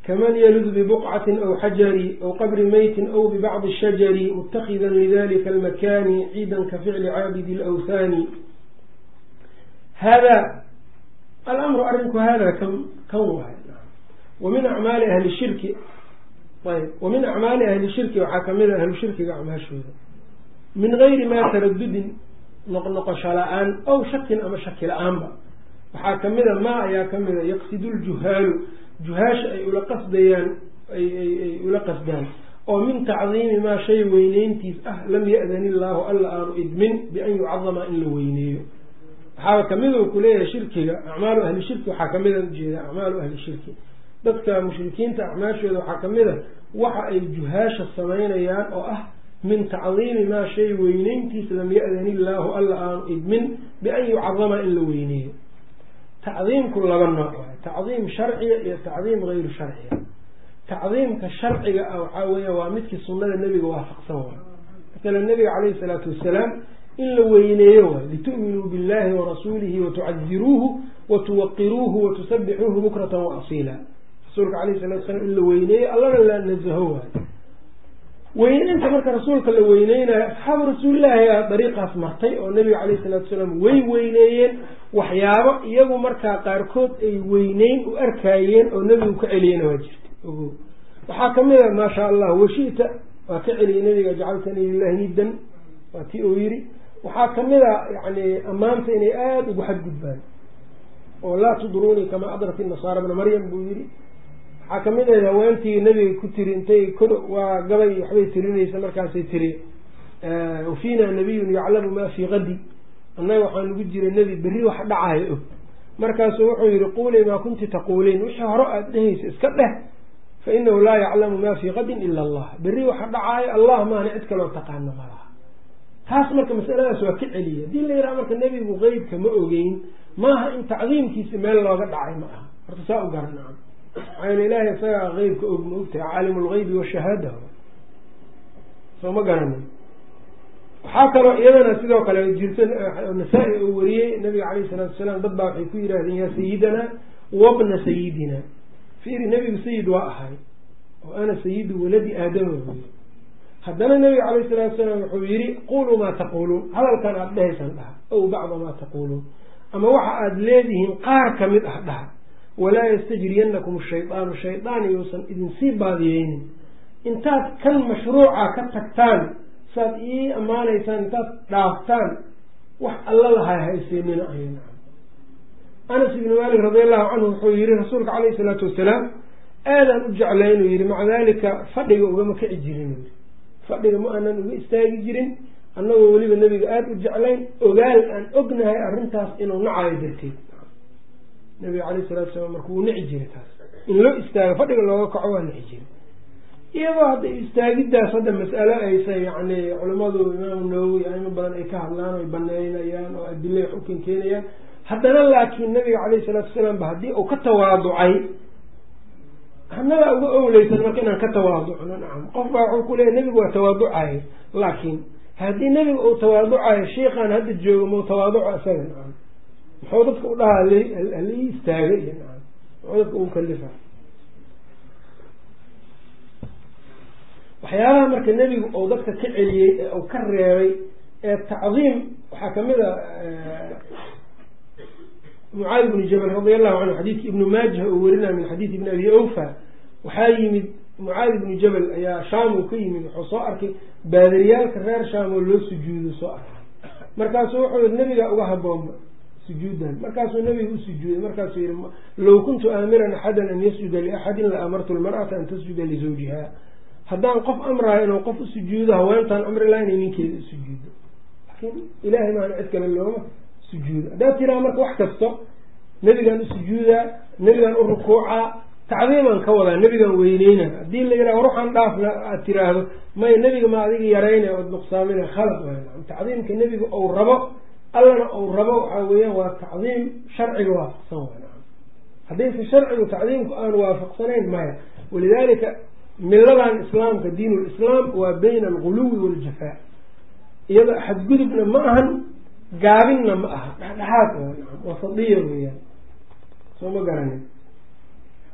kaman yalud bibuqcatin aw xajari aw qabri meytin aw bibacdi shajari mutakidan lidalika almakani ciidan ka ficli caabidi lawhaani hada alamru arinku hada kan waay wamin acmaali ahli shirki ayb wamin acmaali ahli shirki waxaa kamida ahlu shirkiga acmaashooda min gayri ma taradudin noqnoqosho la'aan aw shakin ama shaki la'aanba waxaa kamida ma ayaa kamida yaqsidu ljuhaalu juhaasha ay ula qasdayaan ay ula qasdaan. oo min tacdiimi maa shay weyneyntiis ah lam ya-dan illaahu alla aanu idmin bian yucadama in la weyneeyo. Waxaa ka mid u kuleeyahay shirkiga acmaalu ahli shirki waxaa kamida ujeeda acmaalu ahli shirki. Dadka mushrikiinta acmaashooda waxaa ka mid a waxa ay juhaasha samaynayaan oo ah min tacdiimi maa shay weyneyntiis lam ya-dan illaahu alla aanu idmin bian yucadama in la weyneeyo tacdiimku laba nooc waay tacdiim sharciga iyo tacdiim gayru sharciga tacdiimka sharciga ah waxaa weya waa midkii sunada nebiga waafaqsan waay masala nebiga caleyhi salaatu wasalaam in la weyneeyo waay litu'minuu billahi warasuulihi watucadiruuhu watuwaqiruuhu watusabixuuhu bukratan waasiila rasuulka caleyhi salatu wasalaam in la weyneeyo allana la nazaho waay weyneynta marka rasuulka la weyneynayo asxaabu rasuulilaahi a dariiqaas martay oo nebiga caleyhi salatu wasalaam way weyneeyeen. Waxyaabo iyagu markaa qaarkood ay weyneyn u arkaayeen oo nebigu ka celiyena waa jirta. Ogo waxaa ka mid a maasha allah washita waa ka celiyey nebiga jacaltanii lilahi niddan. Waa ti uu yiri waxaa ka mid a yani ammaanta inay aada ugu xadgudbaan. Oo laa tudruunii kamaa adrat nasaara bna maryam buu yiri waxaa ka mid ahayd haweentii nabiga ku tiri intay kor waa gabay waxbay tirinaysa markaasay tiri. Wafiina nabiyun yaclamu maa fii qadi annaga waxaa nagu jira nebi berri wax dhacayo. Og markaasuu wuxuu yihi quulii maa kunti taquuliin wixii hore aada dhehaysa iska dheh fa inahu laa yaclamu maa fii qadin ila allah. Berri waxa dhacaayo allah maana cid kaloo taqaano malaha taas marka masaladaas waa ka celiya haddii la yidhaha marka nebigu qeybka ma ogeyn maaha in tacdiimkiisa meel looga dhacay ma aha. Horta saa u garana yl ilaahay isagaa qeybka og ma ogtahay caalimu lgeybi washahaada soo ma garanin waxaa kaloo iyadana sidoo kale jirta nasaa-i oo wariyey nabiga caleyhi salaatu wasalaam dad baa waxay ku yidhahdeen yaa sayidana wabna sayidina fiiri nebigu sayid waa ahay oo ana sayidu waladi aadama wey haddana nabiga caleyhi salaatu wasalaam wuxuu yihi quluu maa taquuluun. Hadalkan aada dhehaysan dhaha ow bacda maa taquuluun. Ama waxa aada leedihiin qaar ka mid ah dhaha walaa yastajriyanakum shaydaanu shaydaan iyousan idinsii baadiyeynin intaad kan mashruuca ka tagtaan saad ii ammaanaysaan intaad dhaaftaan wax alla lahay hayseenina ayna anas ibni malik radi allahu canhu wuxuu yihi rasuulka caleyhi salaatu wasalaam aadaan u jeclay inuu yihi maca dalika fadhiga ugama kici jirin. Fadhiga ma aanan uga istaagi jirin annagoo weliba nebiga aada u jeclayn ogaal aan ognahay arrintaas inuu nacayo darteed nabiga caleyhi salatu salaam marka wuu nici jiray taas. In loo istaago fadhiga looga kaco waa nici jiray. Iyadoo hadda istaagidaas hadda mas'alo aysa yacni culimmadu imaamu nawowi aimo badan ay ka hadlaan oy baneynayaan oo adilay wax u kenkeenayaan haddana laakiin nabiga caleyhi salaatu wasalaam ba haddii uu ka tawaaducay annagaa uga owleysan marka inaan ka tawaaducno nacam. Qof baa wuxuu ku leeyahy nebigu waa tawaaducayo laakiin haddii nebiga uu tawaaducayo sheikhaan hadda joogo mau tawaaduco isaga nacam muxuu dadka u dhahaa halii istaaga iyo muxuu dadka ugu kalifa waxyaabaha marka nebigu uu dadka ka celiyey ee uu ka reebay ee tacdiim waxaa ka mid a mucaadi bnu jabal radi allahu canhu xadiidki ibnu maajah uu werinaya min xadiidi ibni abi awfa waxaa yimid mucaadi ibnu jabal ayaa shaam uu ka yimid wuxuu soo arkay baadariyaalka reer shaam oo loo sujuudo soo arkay. Markaasuu wuxuu nebigaa uga haboonba sujuudan. Markaasuu nebiga u sujuuday markaasuu yihi low kuntu aamiran axadan an yasjuda liaxadin la amartu lmar'ata an tasjuda lizawjiha haddaan qof amrayo inuu qof usujuudo haweentaan amri laha inay ninkeeda usujuudo laakiin ilahay maana cid kale looma sujuudo. Haddaad tiraa marka wax kasto nebigaan usujuudaa nebigaan u rukuucaa tacdiimaan ka wadaa nebigaan weyneyna. Haddii la yidhaha ruuxan dhaafna aad tiraahdo maya nebiga ma adiga yarayna ood nuqsaamina khalad tacdiimka nebiga ou rabo allana ou rabo waxaa weeyaan waa tacdiim sharciga waafaqsan waay haddayse sharcigu tacdiimku aan waafaqsanayn maya. Walidaalika miladan islaamka diin lislaam waa bayna alguluwi waljafaa. Iyado xadgudubna ma ahan gaabinna ma aha. Dhexdhexaad wasadiya weeyaan. Soo ma garanin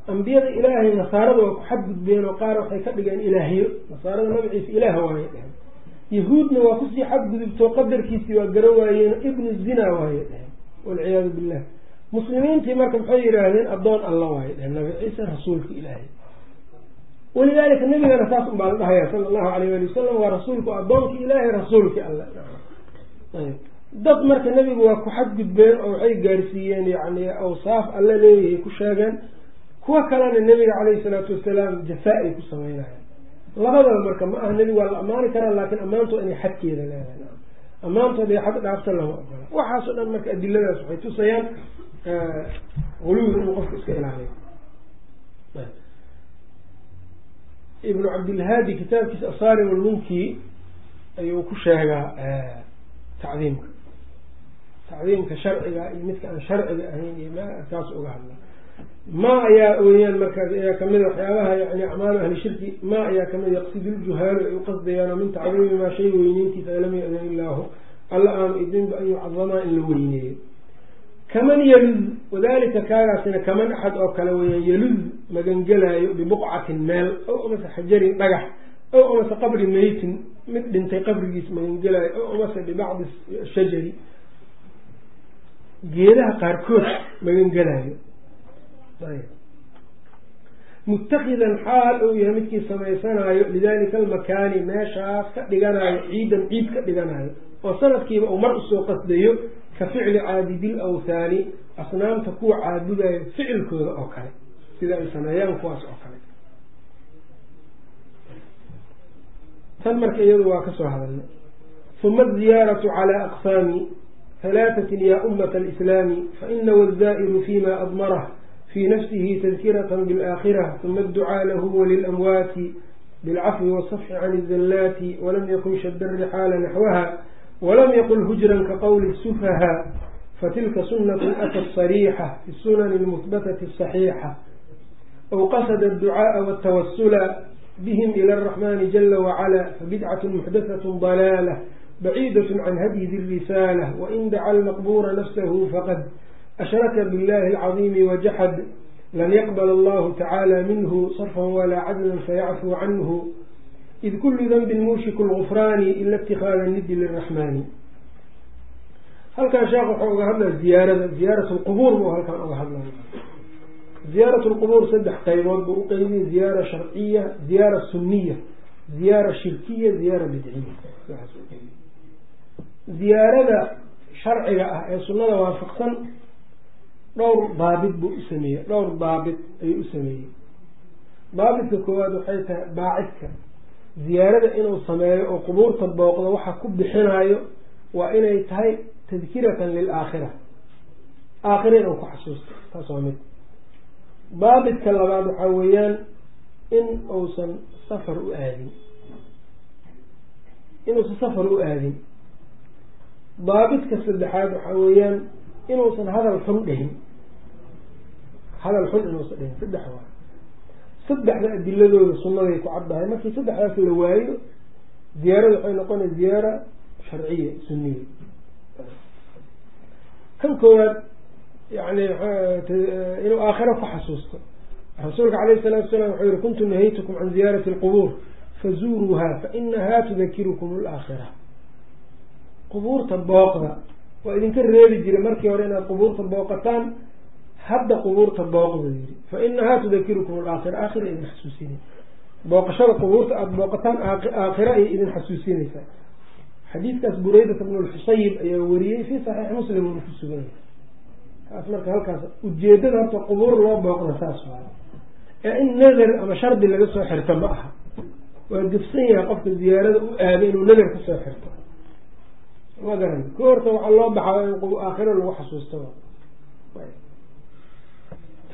ambiyada ilaahay nasaarada waa ku xadgudbeen oo qaar waxay ka dhigeen ilaahyo nasaarada magaciisa ilaah waayay dheheen yahuudna waa ku sii xadgudubtoo qadarkiisii waa gara waayeen ibnu zina waayay dheheen walciyaadu billah. Muslimiintii marka maxay yidhaahdeen addoon alla waayay dheheen nabi ciise rasuulka ilaahay. Walidaalika nabigana saas un baa la dhahaya sala allahu alayh ali wasalam waa rasuulku addoonkii ilaahay rasuulkii alla. Dad marka nebigu waa ku xadgudbeen oo waxay gaarsiiyeen yani awsaaf alla leeyahay ku sheegeen kuwa kalena nebiga caleyhi salaatu wasalaam jafaa ay ku sameynayaan labadaba marka ma aha nebigu waa la ammaani karaa laakiin ammaantood inay xadkeeda leedahay. Ammaantood ee xad dhaafta lama ogola. Waxaasoo dhan marka adiladaas waxay tusayaan guluwi inuu qofka iska ilaaliyo. Ibnu cabdilhaadi kitaabkiisa asaarim lmunki ayuu ku sheegaa tacdiimka. Tacdiimka sharciga iyo midka aan sharciga ahayn iyo kaas uga hadla ma ayaa weyaan markaas ayaa ka mid waxyaabaha yani acmaalu ahli shirki ma ayaa ka mid yaqsiduljuhaalu ay uqasdayaan oo min tacdiimi maa shay weyneyntiisa alam yadan illaahu alla aanu idinba an yucadamaa in la weyneeyo. Kaman yalud wadalika kaagaasina kaman axad oo kale weyaan yalud magangelaayo bibuqcatin meel ow amase xajarin dhagax ow amase qabri meytin mid dhintay qabrigiis magangelaayo ow amase bibacdi shajari geedaha qaarkood magangelaayo mutakidan xaal uu yahay midkii samaysanaayo lidalika almakaani meeshaas ka dhiganayo ciidan ciid ka dhiganayo oo sanadkiiba uu mar u soo qasdayo ka ficli caabidil awthaani asnaamta kuwa caabudayo ficilkooda oo kale sida ay sameeyaan kuwaas oo kale tan marka iyadu waa ka soo hadalnay uma aziyaaratu calaa aqsaami halaatatin ya umat alislaami faina wazaa'iru fima admarah fii nafsihi tadkiratan biاlaakhira uma adducaa lahu walilamwaati bilcafwi waasafxi can izallaati walam yakun shada rixaala naxwaha walam yaqul hujran ka qowli sufaha fatilka sunatu atat sariixa fi sunani almuhbatati asaxiixa aw qasada adducaaa watawasula bihim ila araxmani jala wacala fabidcatu muxdathatu dalaalah baciidat can hadyihi risaala wain daca almaqbuura nafsahu faqad ashraka biاllahi اlcadiimi wajaxad lan yaqbl allahu tacaala minhu sarfan walaa cadlan fayacfuu canhu id kullu danbin muushiku lgufraani ila itikaada nidi liraxmaani halkan sheekh wuxuu uga hadlaya ziyaarada ziyaarat lqubuur buu halkan uga hadlaya ziyaarat lqubuur saddex qaybood buu u ziyaara sharciya ziyaara sunniya ziyaara shirkiya ziyaara bidciya ziyaarada sharciga ah ee sunnada waafaqsan dhowr daabit buu u sameeyey. Dhowr daabit ayuu u sameeyey. Daabitka koowaad waxay tahay baacidka. Ziyaarada inuu sameeyo oo qubuurta booqdo waxa ku bixinayo waa inay tahay tadkiratan lilaakhira aakhira. Inuu ku xasuusto. Taas waa mid. Daabitka labaad waxaa weeyaan in uusan safar u aadin. Inuusan safar u aadin. Daabitka saddexaad waxaa weeyaan inuusan hadal xun dhihin hadal xun inuusan dhihin. Saddex waa. Saddexda adiladooda sunnaday ku caddahay. Markii saddexdaas la waayo ziyaarada waxay noqonay ziyaara sharciya suniya kan koowaad yani inuu aakhiro ku xasuusto. Rasuulka calayhi salatu salaam wuxuu yihi kuntu nahaytukum can ziyaarati alqubuur fazuuruuha fainaha tudakirukum alaakhira. Qubuurta booqda waa idinka reebi jiray markii hore inaad qubuurta booqataan hadda qubuurta booqda yiri fa inahaa tudakirukum alaakhira aakhira idin xasuusinay booqashada qubuurta aada booqataan aakhira ayay idin xasuusinaysaa xadiidkaas bureydat bnu lxusayib ayaa wariyey fii saxiix muslim uuna ku sugan yahay kaas marka halkaas ujeedada horta qubuur loo booqda saas waayo ee in nadar ama shardi laga soo xirto ma aha. Waa gafsan yahay qofka ziyaarada u aado inuu nadar ka soo xirto. Ma garan ka horta waxaa loo baxaa in aakhiro lagu xasuusto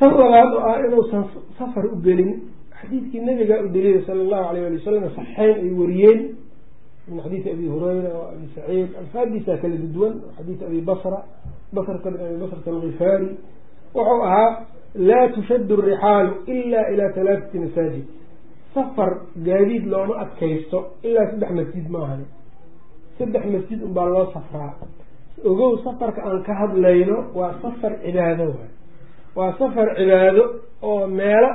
tan labaad oo ah inuusan safar u gelin xadiidkii nabigaa u deliyay sala allahu alayh ali wasalam saxeyn ay wariyeen. Min xadiidi abi hurayra wa abi saciid alfaadiisa kala duduwan xadiidi abi basra basrata bin abi basrata algifaari wuxuu ahaa laa tushaddu arixaalu ila ila talaatat masaajid. Safar gaadiid looma adkaysto ilaa saddex masjid maahane saddex masjid unbaa loo safraa. Ogow safarka aan ka hadlayno waa safar cibaado waay waa safar cibaado oo meelo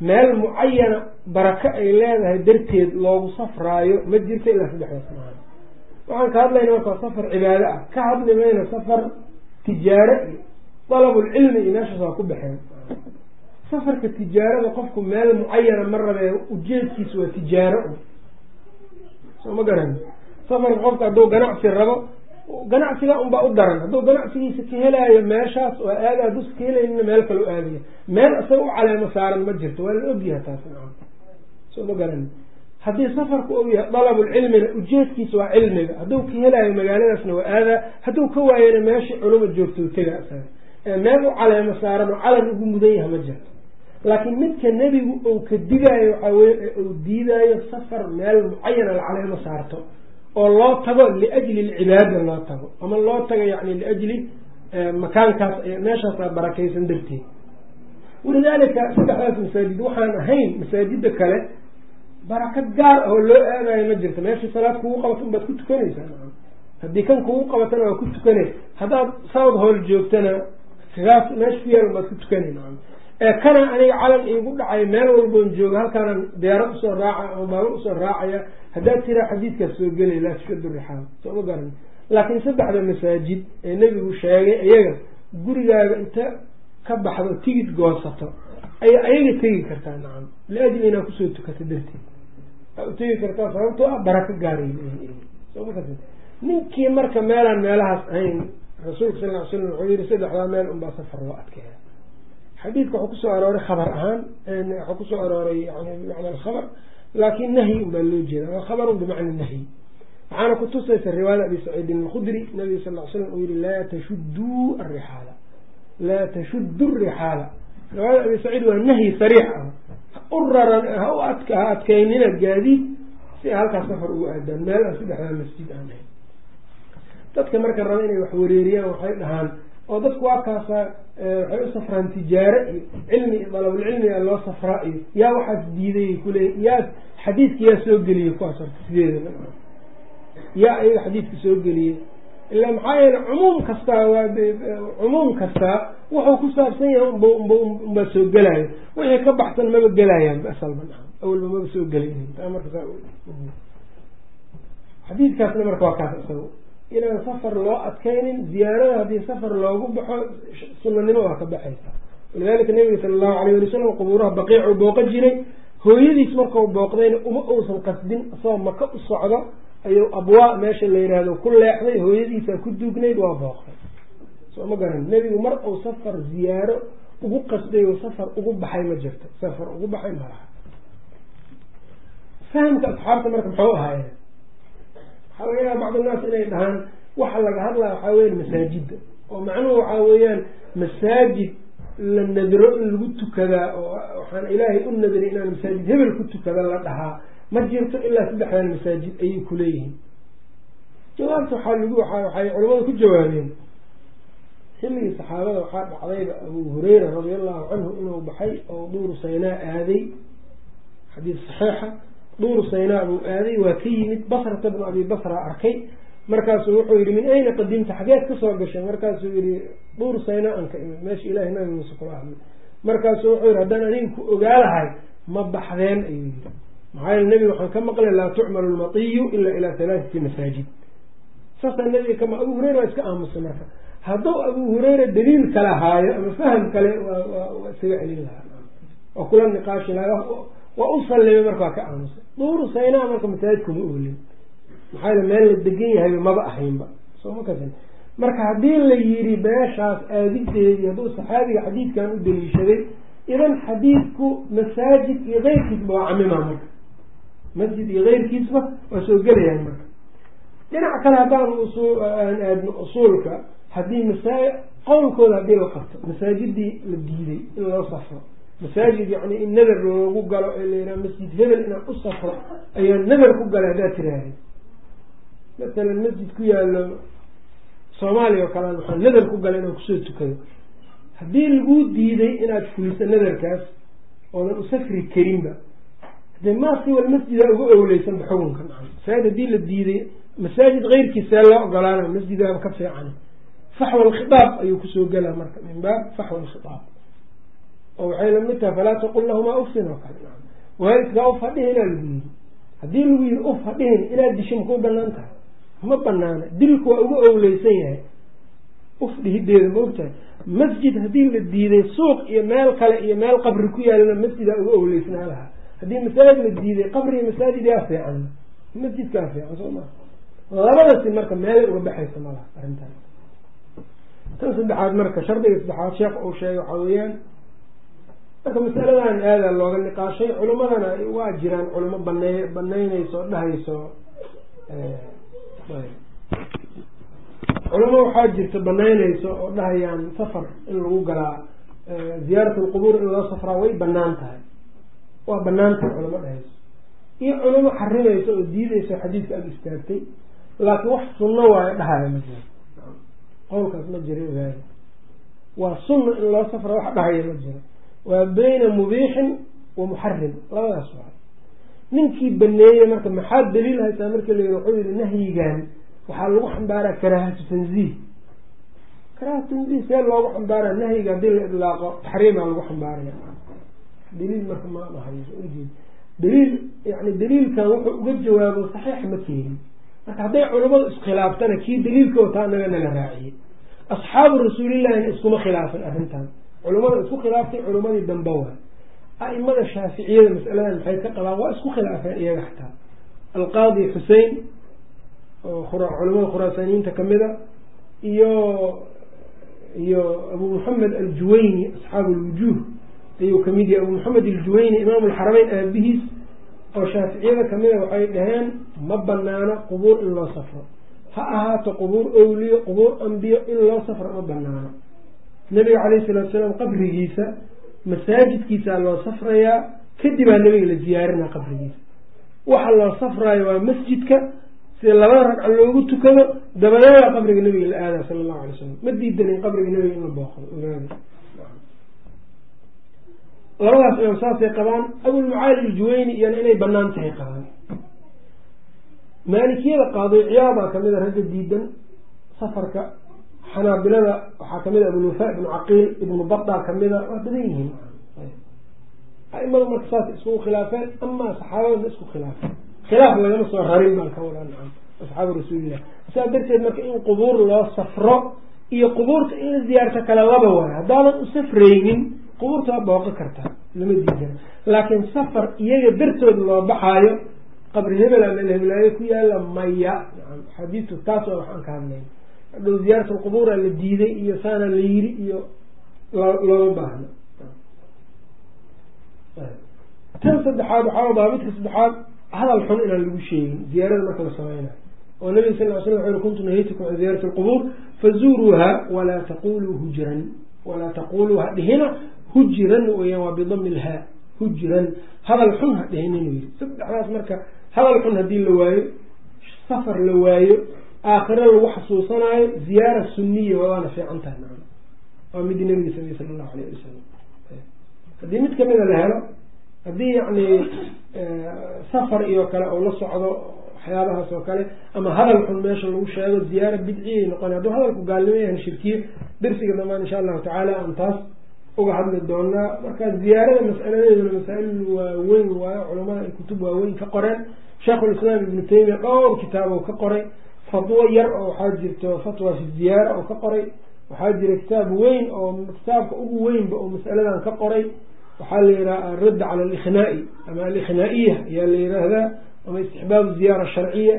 meel mucayana barako ay leedahay darteed loogu safraayo ma jirto ilaa saddexdaas maahan waxaan ka hadlayna markaa safar cibaado ah. Ka hadli mayna safar tijaaro iyo dalabulcilmi iyo meeshaas waa ku baxeen. Safarka tijaarada qofku meel mucayana ma rabee ujeedkiisu waa tijaaro. Soo ma garan? Safarka qofka hadduu ganacsi rabo ganacsiga unbaa u daran. Hadduu ganacsigiisa ka helaayo meeshaas oo aada haduusa ka helaynina meel kale u aadaya. Meel isaga u caleemo saaran ma jirto. Waa la ogyahay taas soo ma garan. Haddii safarku ou yahay dalabulcilmina ujeedkiisa waa cilmiga. Hadduu ka helaayo magaaladaasna waa aadaa hadduu ka waayana meeshii culuma joogtou tega isaga ee meel u caleemo saaran oo calan ugu mudan yaha ma jirto. Laakiin midka nebigu ou ka digaayo waxaa weye ee uu diidaayo safar meel mucayana la caleemo saarto oo loo tago liajli alcibaada loo tago. Ama loo tago yani liajli makaankaas meeshaasa barakaysan darteed. Walidaalika saddexdaas masaajid waxaan ahayn masaajida kale barako gaar ah oo loo aadayo ma jirto meeshii salaad kugu qabato unbaad ku tukanaysaa. Haddii kan kugu qabatana waa ku tukanay haddaad south hall joogtana kaas meesha ku yaal unbaad ku tukanay ee kana aniga calan iigu dhacay meel walboon jooga halkaanan deerad u soo raaca ama baabur u soo raacaya haddaad tiraa xadiidkaas soo gelay laa tushadu rixaal soo ma garan laakiin saddexda masaajid ee nebigu sheegay iyaga gurigaaga inta ka baxdo tigid goosato aya ayaga tegi kartaa nacam. Liajli inaa ku soo tukato darteed. Aa u tegi kartaa sababtoo ah barako gaaray soma ninkii marka meelaan meelahaas ahayn rasuulka sal ly slam wuxuu yihi saddexdaa meel unbaa safar loo adkeeya xadiidka waxuu ku soo arooray khabar ahaan waxuu ku soo arooray yani bimacna alkhabar laakin nahyi un baa loo jeeda waa khabarun bimacna nahyi waxaana kutusaysa riwaayada abi saciidin alkhudri nabiga sal ly slam uu yihi laa tashudduu arixaala laa tashuddu rixaala riwaayada abi saciid waa nahyi sariix ah. U raran ha u adk ha adkeynina gaadiid si halkaas safar ugu aadaan meel aan saddexdaa masjid aan ahayn dadka marka raba inay wax wareeriyaan waxay dhahaan oo dadku waa kaasa waxay u safraan tijaare iyo cilmi iyo dalabulcilmiga loo safraa iyo yaa waxaas diiday kuleey yaa xadiidka yaa soo geliyey kuwaas sideeda yaa ayaga xadiidka soo geliyey ilaa maxaa yeele cumuum kastaa waa cumuum kastaa wuxuu ku saabsan yahay unb unb unbaa soo gelaayo wixii ka baxsan maba gelayaan asalba awalba maba soo gelaynin xadiidkaasna marka waa kaas isaga inaan safar loo adkaynin ziyaarada haddii safar loogu baxo sunanimo waa ka baxaysa. Walidalika nabiga sala allahu alayh wali wasalam qubuuraha baqiicu booqa jiray. Hooyadiis markau booqdayna uma uusan qasdin isagoo maka u socdo ayuu abwaa meesha la yidhaahdo ku leexday hooyadiisaa ku duugnayd waa booqday. Soo ma garan nebigu mar uu safar ziyaaro ugu qasday oo safar ugu baxay ma jirto. Safar ugu baxay malaha fahamka asxaabta marka muxuu ahaayeen waxaa laga yaaba bacd annaas inay dhahaan waxa laga hadlaya waxaa weyan masaajidda oo macnuhu waxaa weeyaan masaajid la nadro in lagu tukadaa oo waxaan ilaahay u nadray inaan masaajid hebel ku tukada la dhahaa. Ma jirto ilaa saddexdan masaajid ayay kuleeyihiin jawaabta waxaa lagu waxay culamada ku jawaabeen. Xilligii saxaabada waxaa dhacdayba abu hureyra radia allahu canhu inuu baxay oo duuru saynaa aaday. Xadiis saxiixa duuru saynaa buu aaday waa ka yimid basrata bnu abi basra arkay. Markaasuu wuxuu yihi min ayna qadimta xageed ka soo gashay? Markaasuu yihi duuru saynaa an ka imid. Meesha ilahay nabi muuse kula hadlay markaasuu wuxuu yihi haddaan aniga ku ogaalahay ma baxdeen? ayuu yihi maxaa yeele nebiga waxaan ka maqlay laa tucmalu lmatiyu ila ilaa halaathati masaajid saasaa nebiga kama abu hureyra waa iska aamusay marka. Hadduu abu hureyra daliil kale haayo ama faham kale waa isaga celin lahaa. Oo kula niqaashi laha waa u sallimay marka waa ka aamusay. Duuru saynaa marka masaajidkuma oolin. Maxaa yele meel la degan yahayba maba ahaynba. Soo ma marka haddii la yidhi meeshaas aadideedii hadduu saxaabiga xadiidkan u daliishaday idan xadiidku masaajid iyo keyrkiisba waa camima marka. Masjid iyo keyrkiisba waa soo gelayaan marka. Dhinac kale haddaan aan aadno usuulka haddii masaa qowlkooda haddii la qabto masaajidii la diiday in loo safro masaajid yani in nader loogu galo ee la yidhaha masjid hebel inaan u safro ayaa nader ku galay haddaad tiraahday masalan masjid ku yaalo soomaaliya oo kale waxaa nader ku galay inaan ku soo tukado haddii laguu diiday inaad fuliso nadarkaas oodan u safri karinba de maasi wal masjida uga owleysanba xukunka masaajid haddii la diiday masaajid keyrkiisa loo ogolaana masjidaaba ka fiican. Faxwa alkhitaab ayuu ku soo gelaa marka min baab faxwa oo waxay la mid tahay falaa taqul lahumaa ufsin oo kale. Waalidkaa uf hadhihin lagu yiri haddii lagu yiri uf hadhihin inaad disho makuu bannaan tahay. Ma banaana dilku waa uga owleysan yahay. Uf dhihideeda ma ogtahay. Masjid haddii la diiday suuq iyo meel kale iyo meel qabri ku yaalana masjidaa uga owleysnaa lahaa. Haddii masaajid la diiday qabri iyo masaajid fiican. Masjidkaa fiican soo maa labadasi marka meelay uga baxaysa malaha arrintan tan saddexaad marka shardiga saddexaad sheekh uu sheegay waxaa weeyaan marka masaladan aada looga niqaashay culimadana waa jiraan culimo baney banaynayso dhahayso culimo waxaa jirta banaynayso oo dhahayaan safar in lagu galaa ziyaarat alqubuur in loo safraa way bannaan tahay. Waa bannaan tahay culimo dhahayso. Iyo culimo xarimayso oo diideyso xadiidka ag istaagtay laakiin wax sunno waayo dhahaya ma jiro. Qowlkaas ma ogaada waa sunna in loo safra wax dhahaya ma jiro waa beyna mubiixin wa muxarim labadaas waa ninkii baneeyey marka maxaa daliil haysaa marka la yiri wuxuu yihi nahyigan waxaa lagu xambaaraa karaahatu tanziih. Karaahatu tanziih see loogu xambaaraa nahyiga haddii la idlaaqo taxriimaa lagu xambaaraya. Daliil marka ma daliil yani daliilkan wuxuu uga jawaabo saxiix ma keenin. Marka hadday culimadu iskhilaaftana kii daliilka wataa anaga naga raaciyey. Asxaabu rasuulillahina iskuma khilaafin arrintan culimada isku khilaaftay culimadii dambe waay a-imada shaaficiyada masaladan maxay ka qabaan? Waa isku khilaafeen iyaga xataa. Alqaadi xusein oo culimada khuraasaniyiinta kamida iyo iyo abu maxamed aljuwayni asxaabu lwujuh ayuu ka mid yahay. Abu maxamed aljuwayni imaam alxarameyn aabihiis oo shaaficiyada kamida waxay dhaheen ma banaano qubuur in loo safro. Ha ahaato qubuur owliyo qubuur ambiyo in loo safro ma banaano nabiga calayhi salatu salaam qabrigiisa masaajidkiisaa loo safrayaa kadibaa nabiga la ziyaarinaa qabrigiisa. Waxa loo safraayo waa masjidka sida labada ragca loogu tukado dabadeeda qabriga nabiga la aadaa sala allahu alay slam ma diidanin qabriga nabiga in la booqdo ogaada labadaas imaam saasay qabaan abulmacaali aljuwayni iyana inay bannaan tahay qabaan maalikiyada qaadi ciyaadaa ka mid a ragga diidan safarka xanaabilada waxaa ka mid a abulwafaa ibnu caqiil ibnu bada kamida waa badan yihiin. Aimada marka saas iskugu khilaafeen amaa saxaabadana isku khilaafeen. Khilaaf lagama soo rarin baan ka wadaa nacam asxaabu rasuulillah sidaa darteed marka in qubuur loo safro iyo qubuurta in ziyaarto kale laba waayo haddaadan u safraynin qubuurta waa booqo kartaa lama diidana laakiin safar iyaga dartood loo baxaayo qabri hebel ama heblaayo ku yaalla maya nacam xadiistu taas waa waxaan ka hadlayn hadhow ziyaarat alqubuura la diiday iyo saana la yiri iyo looma baahno. Tan saddexaad waxaa baa midka saddexaad hadal xun inaan lagu sheegin ziyaarada marka la sameynayo oo nabiga sal ly slam wuxu kuntu nahaytukum can ziyaarati alqubuur fazuuruuha walaa taquluu hujran. Walaa taquluu ha dhihina hujran weyaan waa bidami lhaa hujran. Hadal xun ha dhihin inuu yiri saddexdaas marka hadal xun haddii la waayo safar la waayo aakhiro lagu xasuusanaayo ziyaara suniya waana fiican tahay man waa midii nabiga sameyey sala allahu alayh wasalam haddii mid kamida la helo haddii yacni safar iyo kale oo la socdo waxyaabahaas oo kale ama hadal xun meesha lagu sheego ziyaara bidciyay noqon hadduu hadalku gaalnimo yahan shirkiye dersiga dambaan insha allahu tacaala aan taas uga hadli doonaa. Marka ziyaarada masaladeeduna masaa-il waaweyn waayo culamada ay kutub waaweyn ka qoreen. Sheikhulislaam ibnu taymiya dhowr kitaabo ka qoray fatwo yar oo waxaa jirto fatwa fi ziyaara oo ka qoray. Waxaa jira kitaab weyn oo kitaabka ugu weynba oo masaladan ka qoray. Waxaa la yidhaha aradd cala alikhnaa'i ama alikhnaa'iya ayaa la yiraahdaa ama istixbaab ziyaara sharciya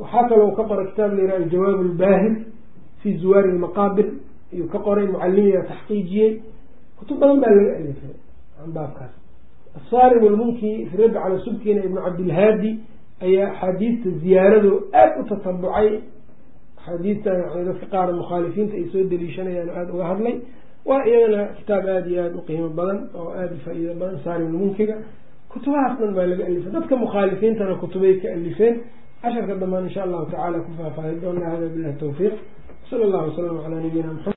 waxaa kaloo ka qoray kitaab la yiraha aljawaab albaahir fi zuwaari lmaqaabir ayuu ka qoray mucalimiya taxqiijiyey. Kutub badan baa laga alifay baabkaas. Asaarim lmunki fi radd cala subkina ibnu cabdilhaadi ayaa axaadiista ziyaarado aada u tatabucay axaadiistan dadka qaar mukhaalifiinta ay soo daliishanayaan oo aada uga hadlay. Waa iyadana kitaab aada iyo aada u qiimo badan oo aada u faa-iido badan saarimulmunkiga kutubahaas dhan baa laga alifay. Dadka mukhaalifiintana kutubay ka alifeen. Casharka dambaan insha allahu tacala ku faahfaahin doonaa. Hada bilahi tawfiiq. Sala allahu wasalam calaa nabiyina maxamed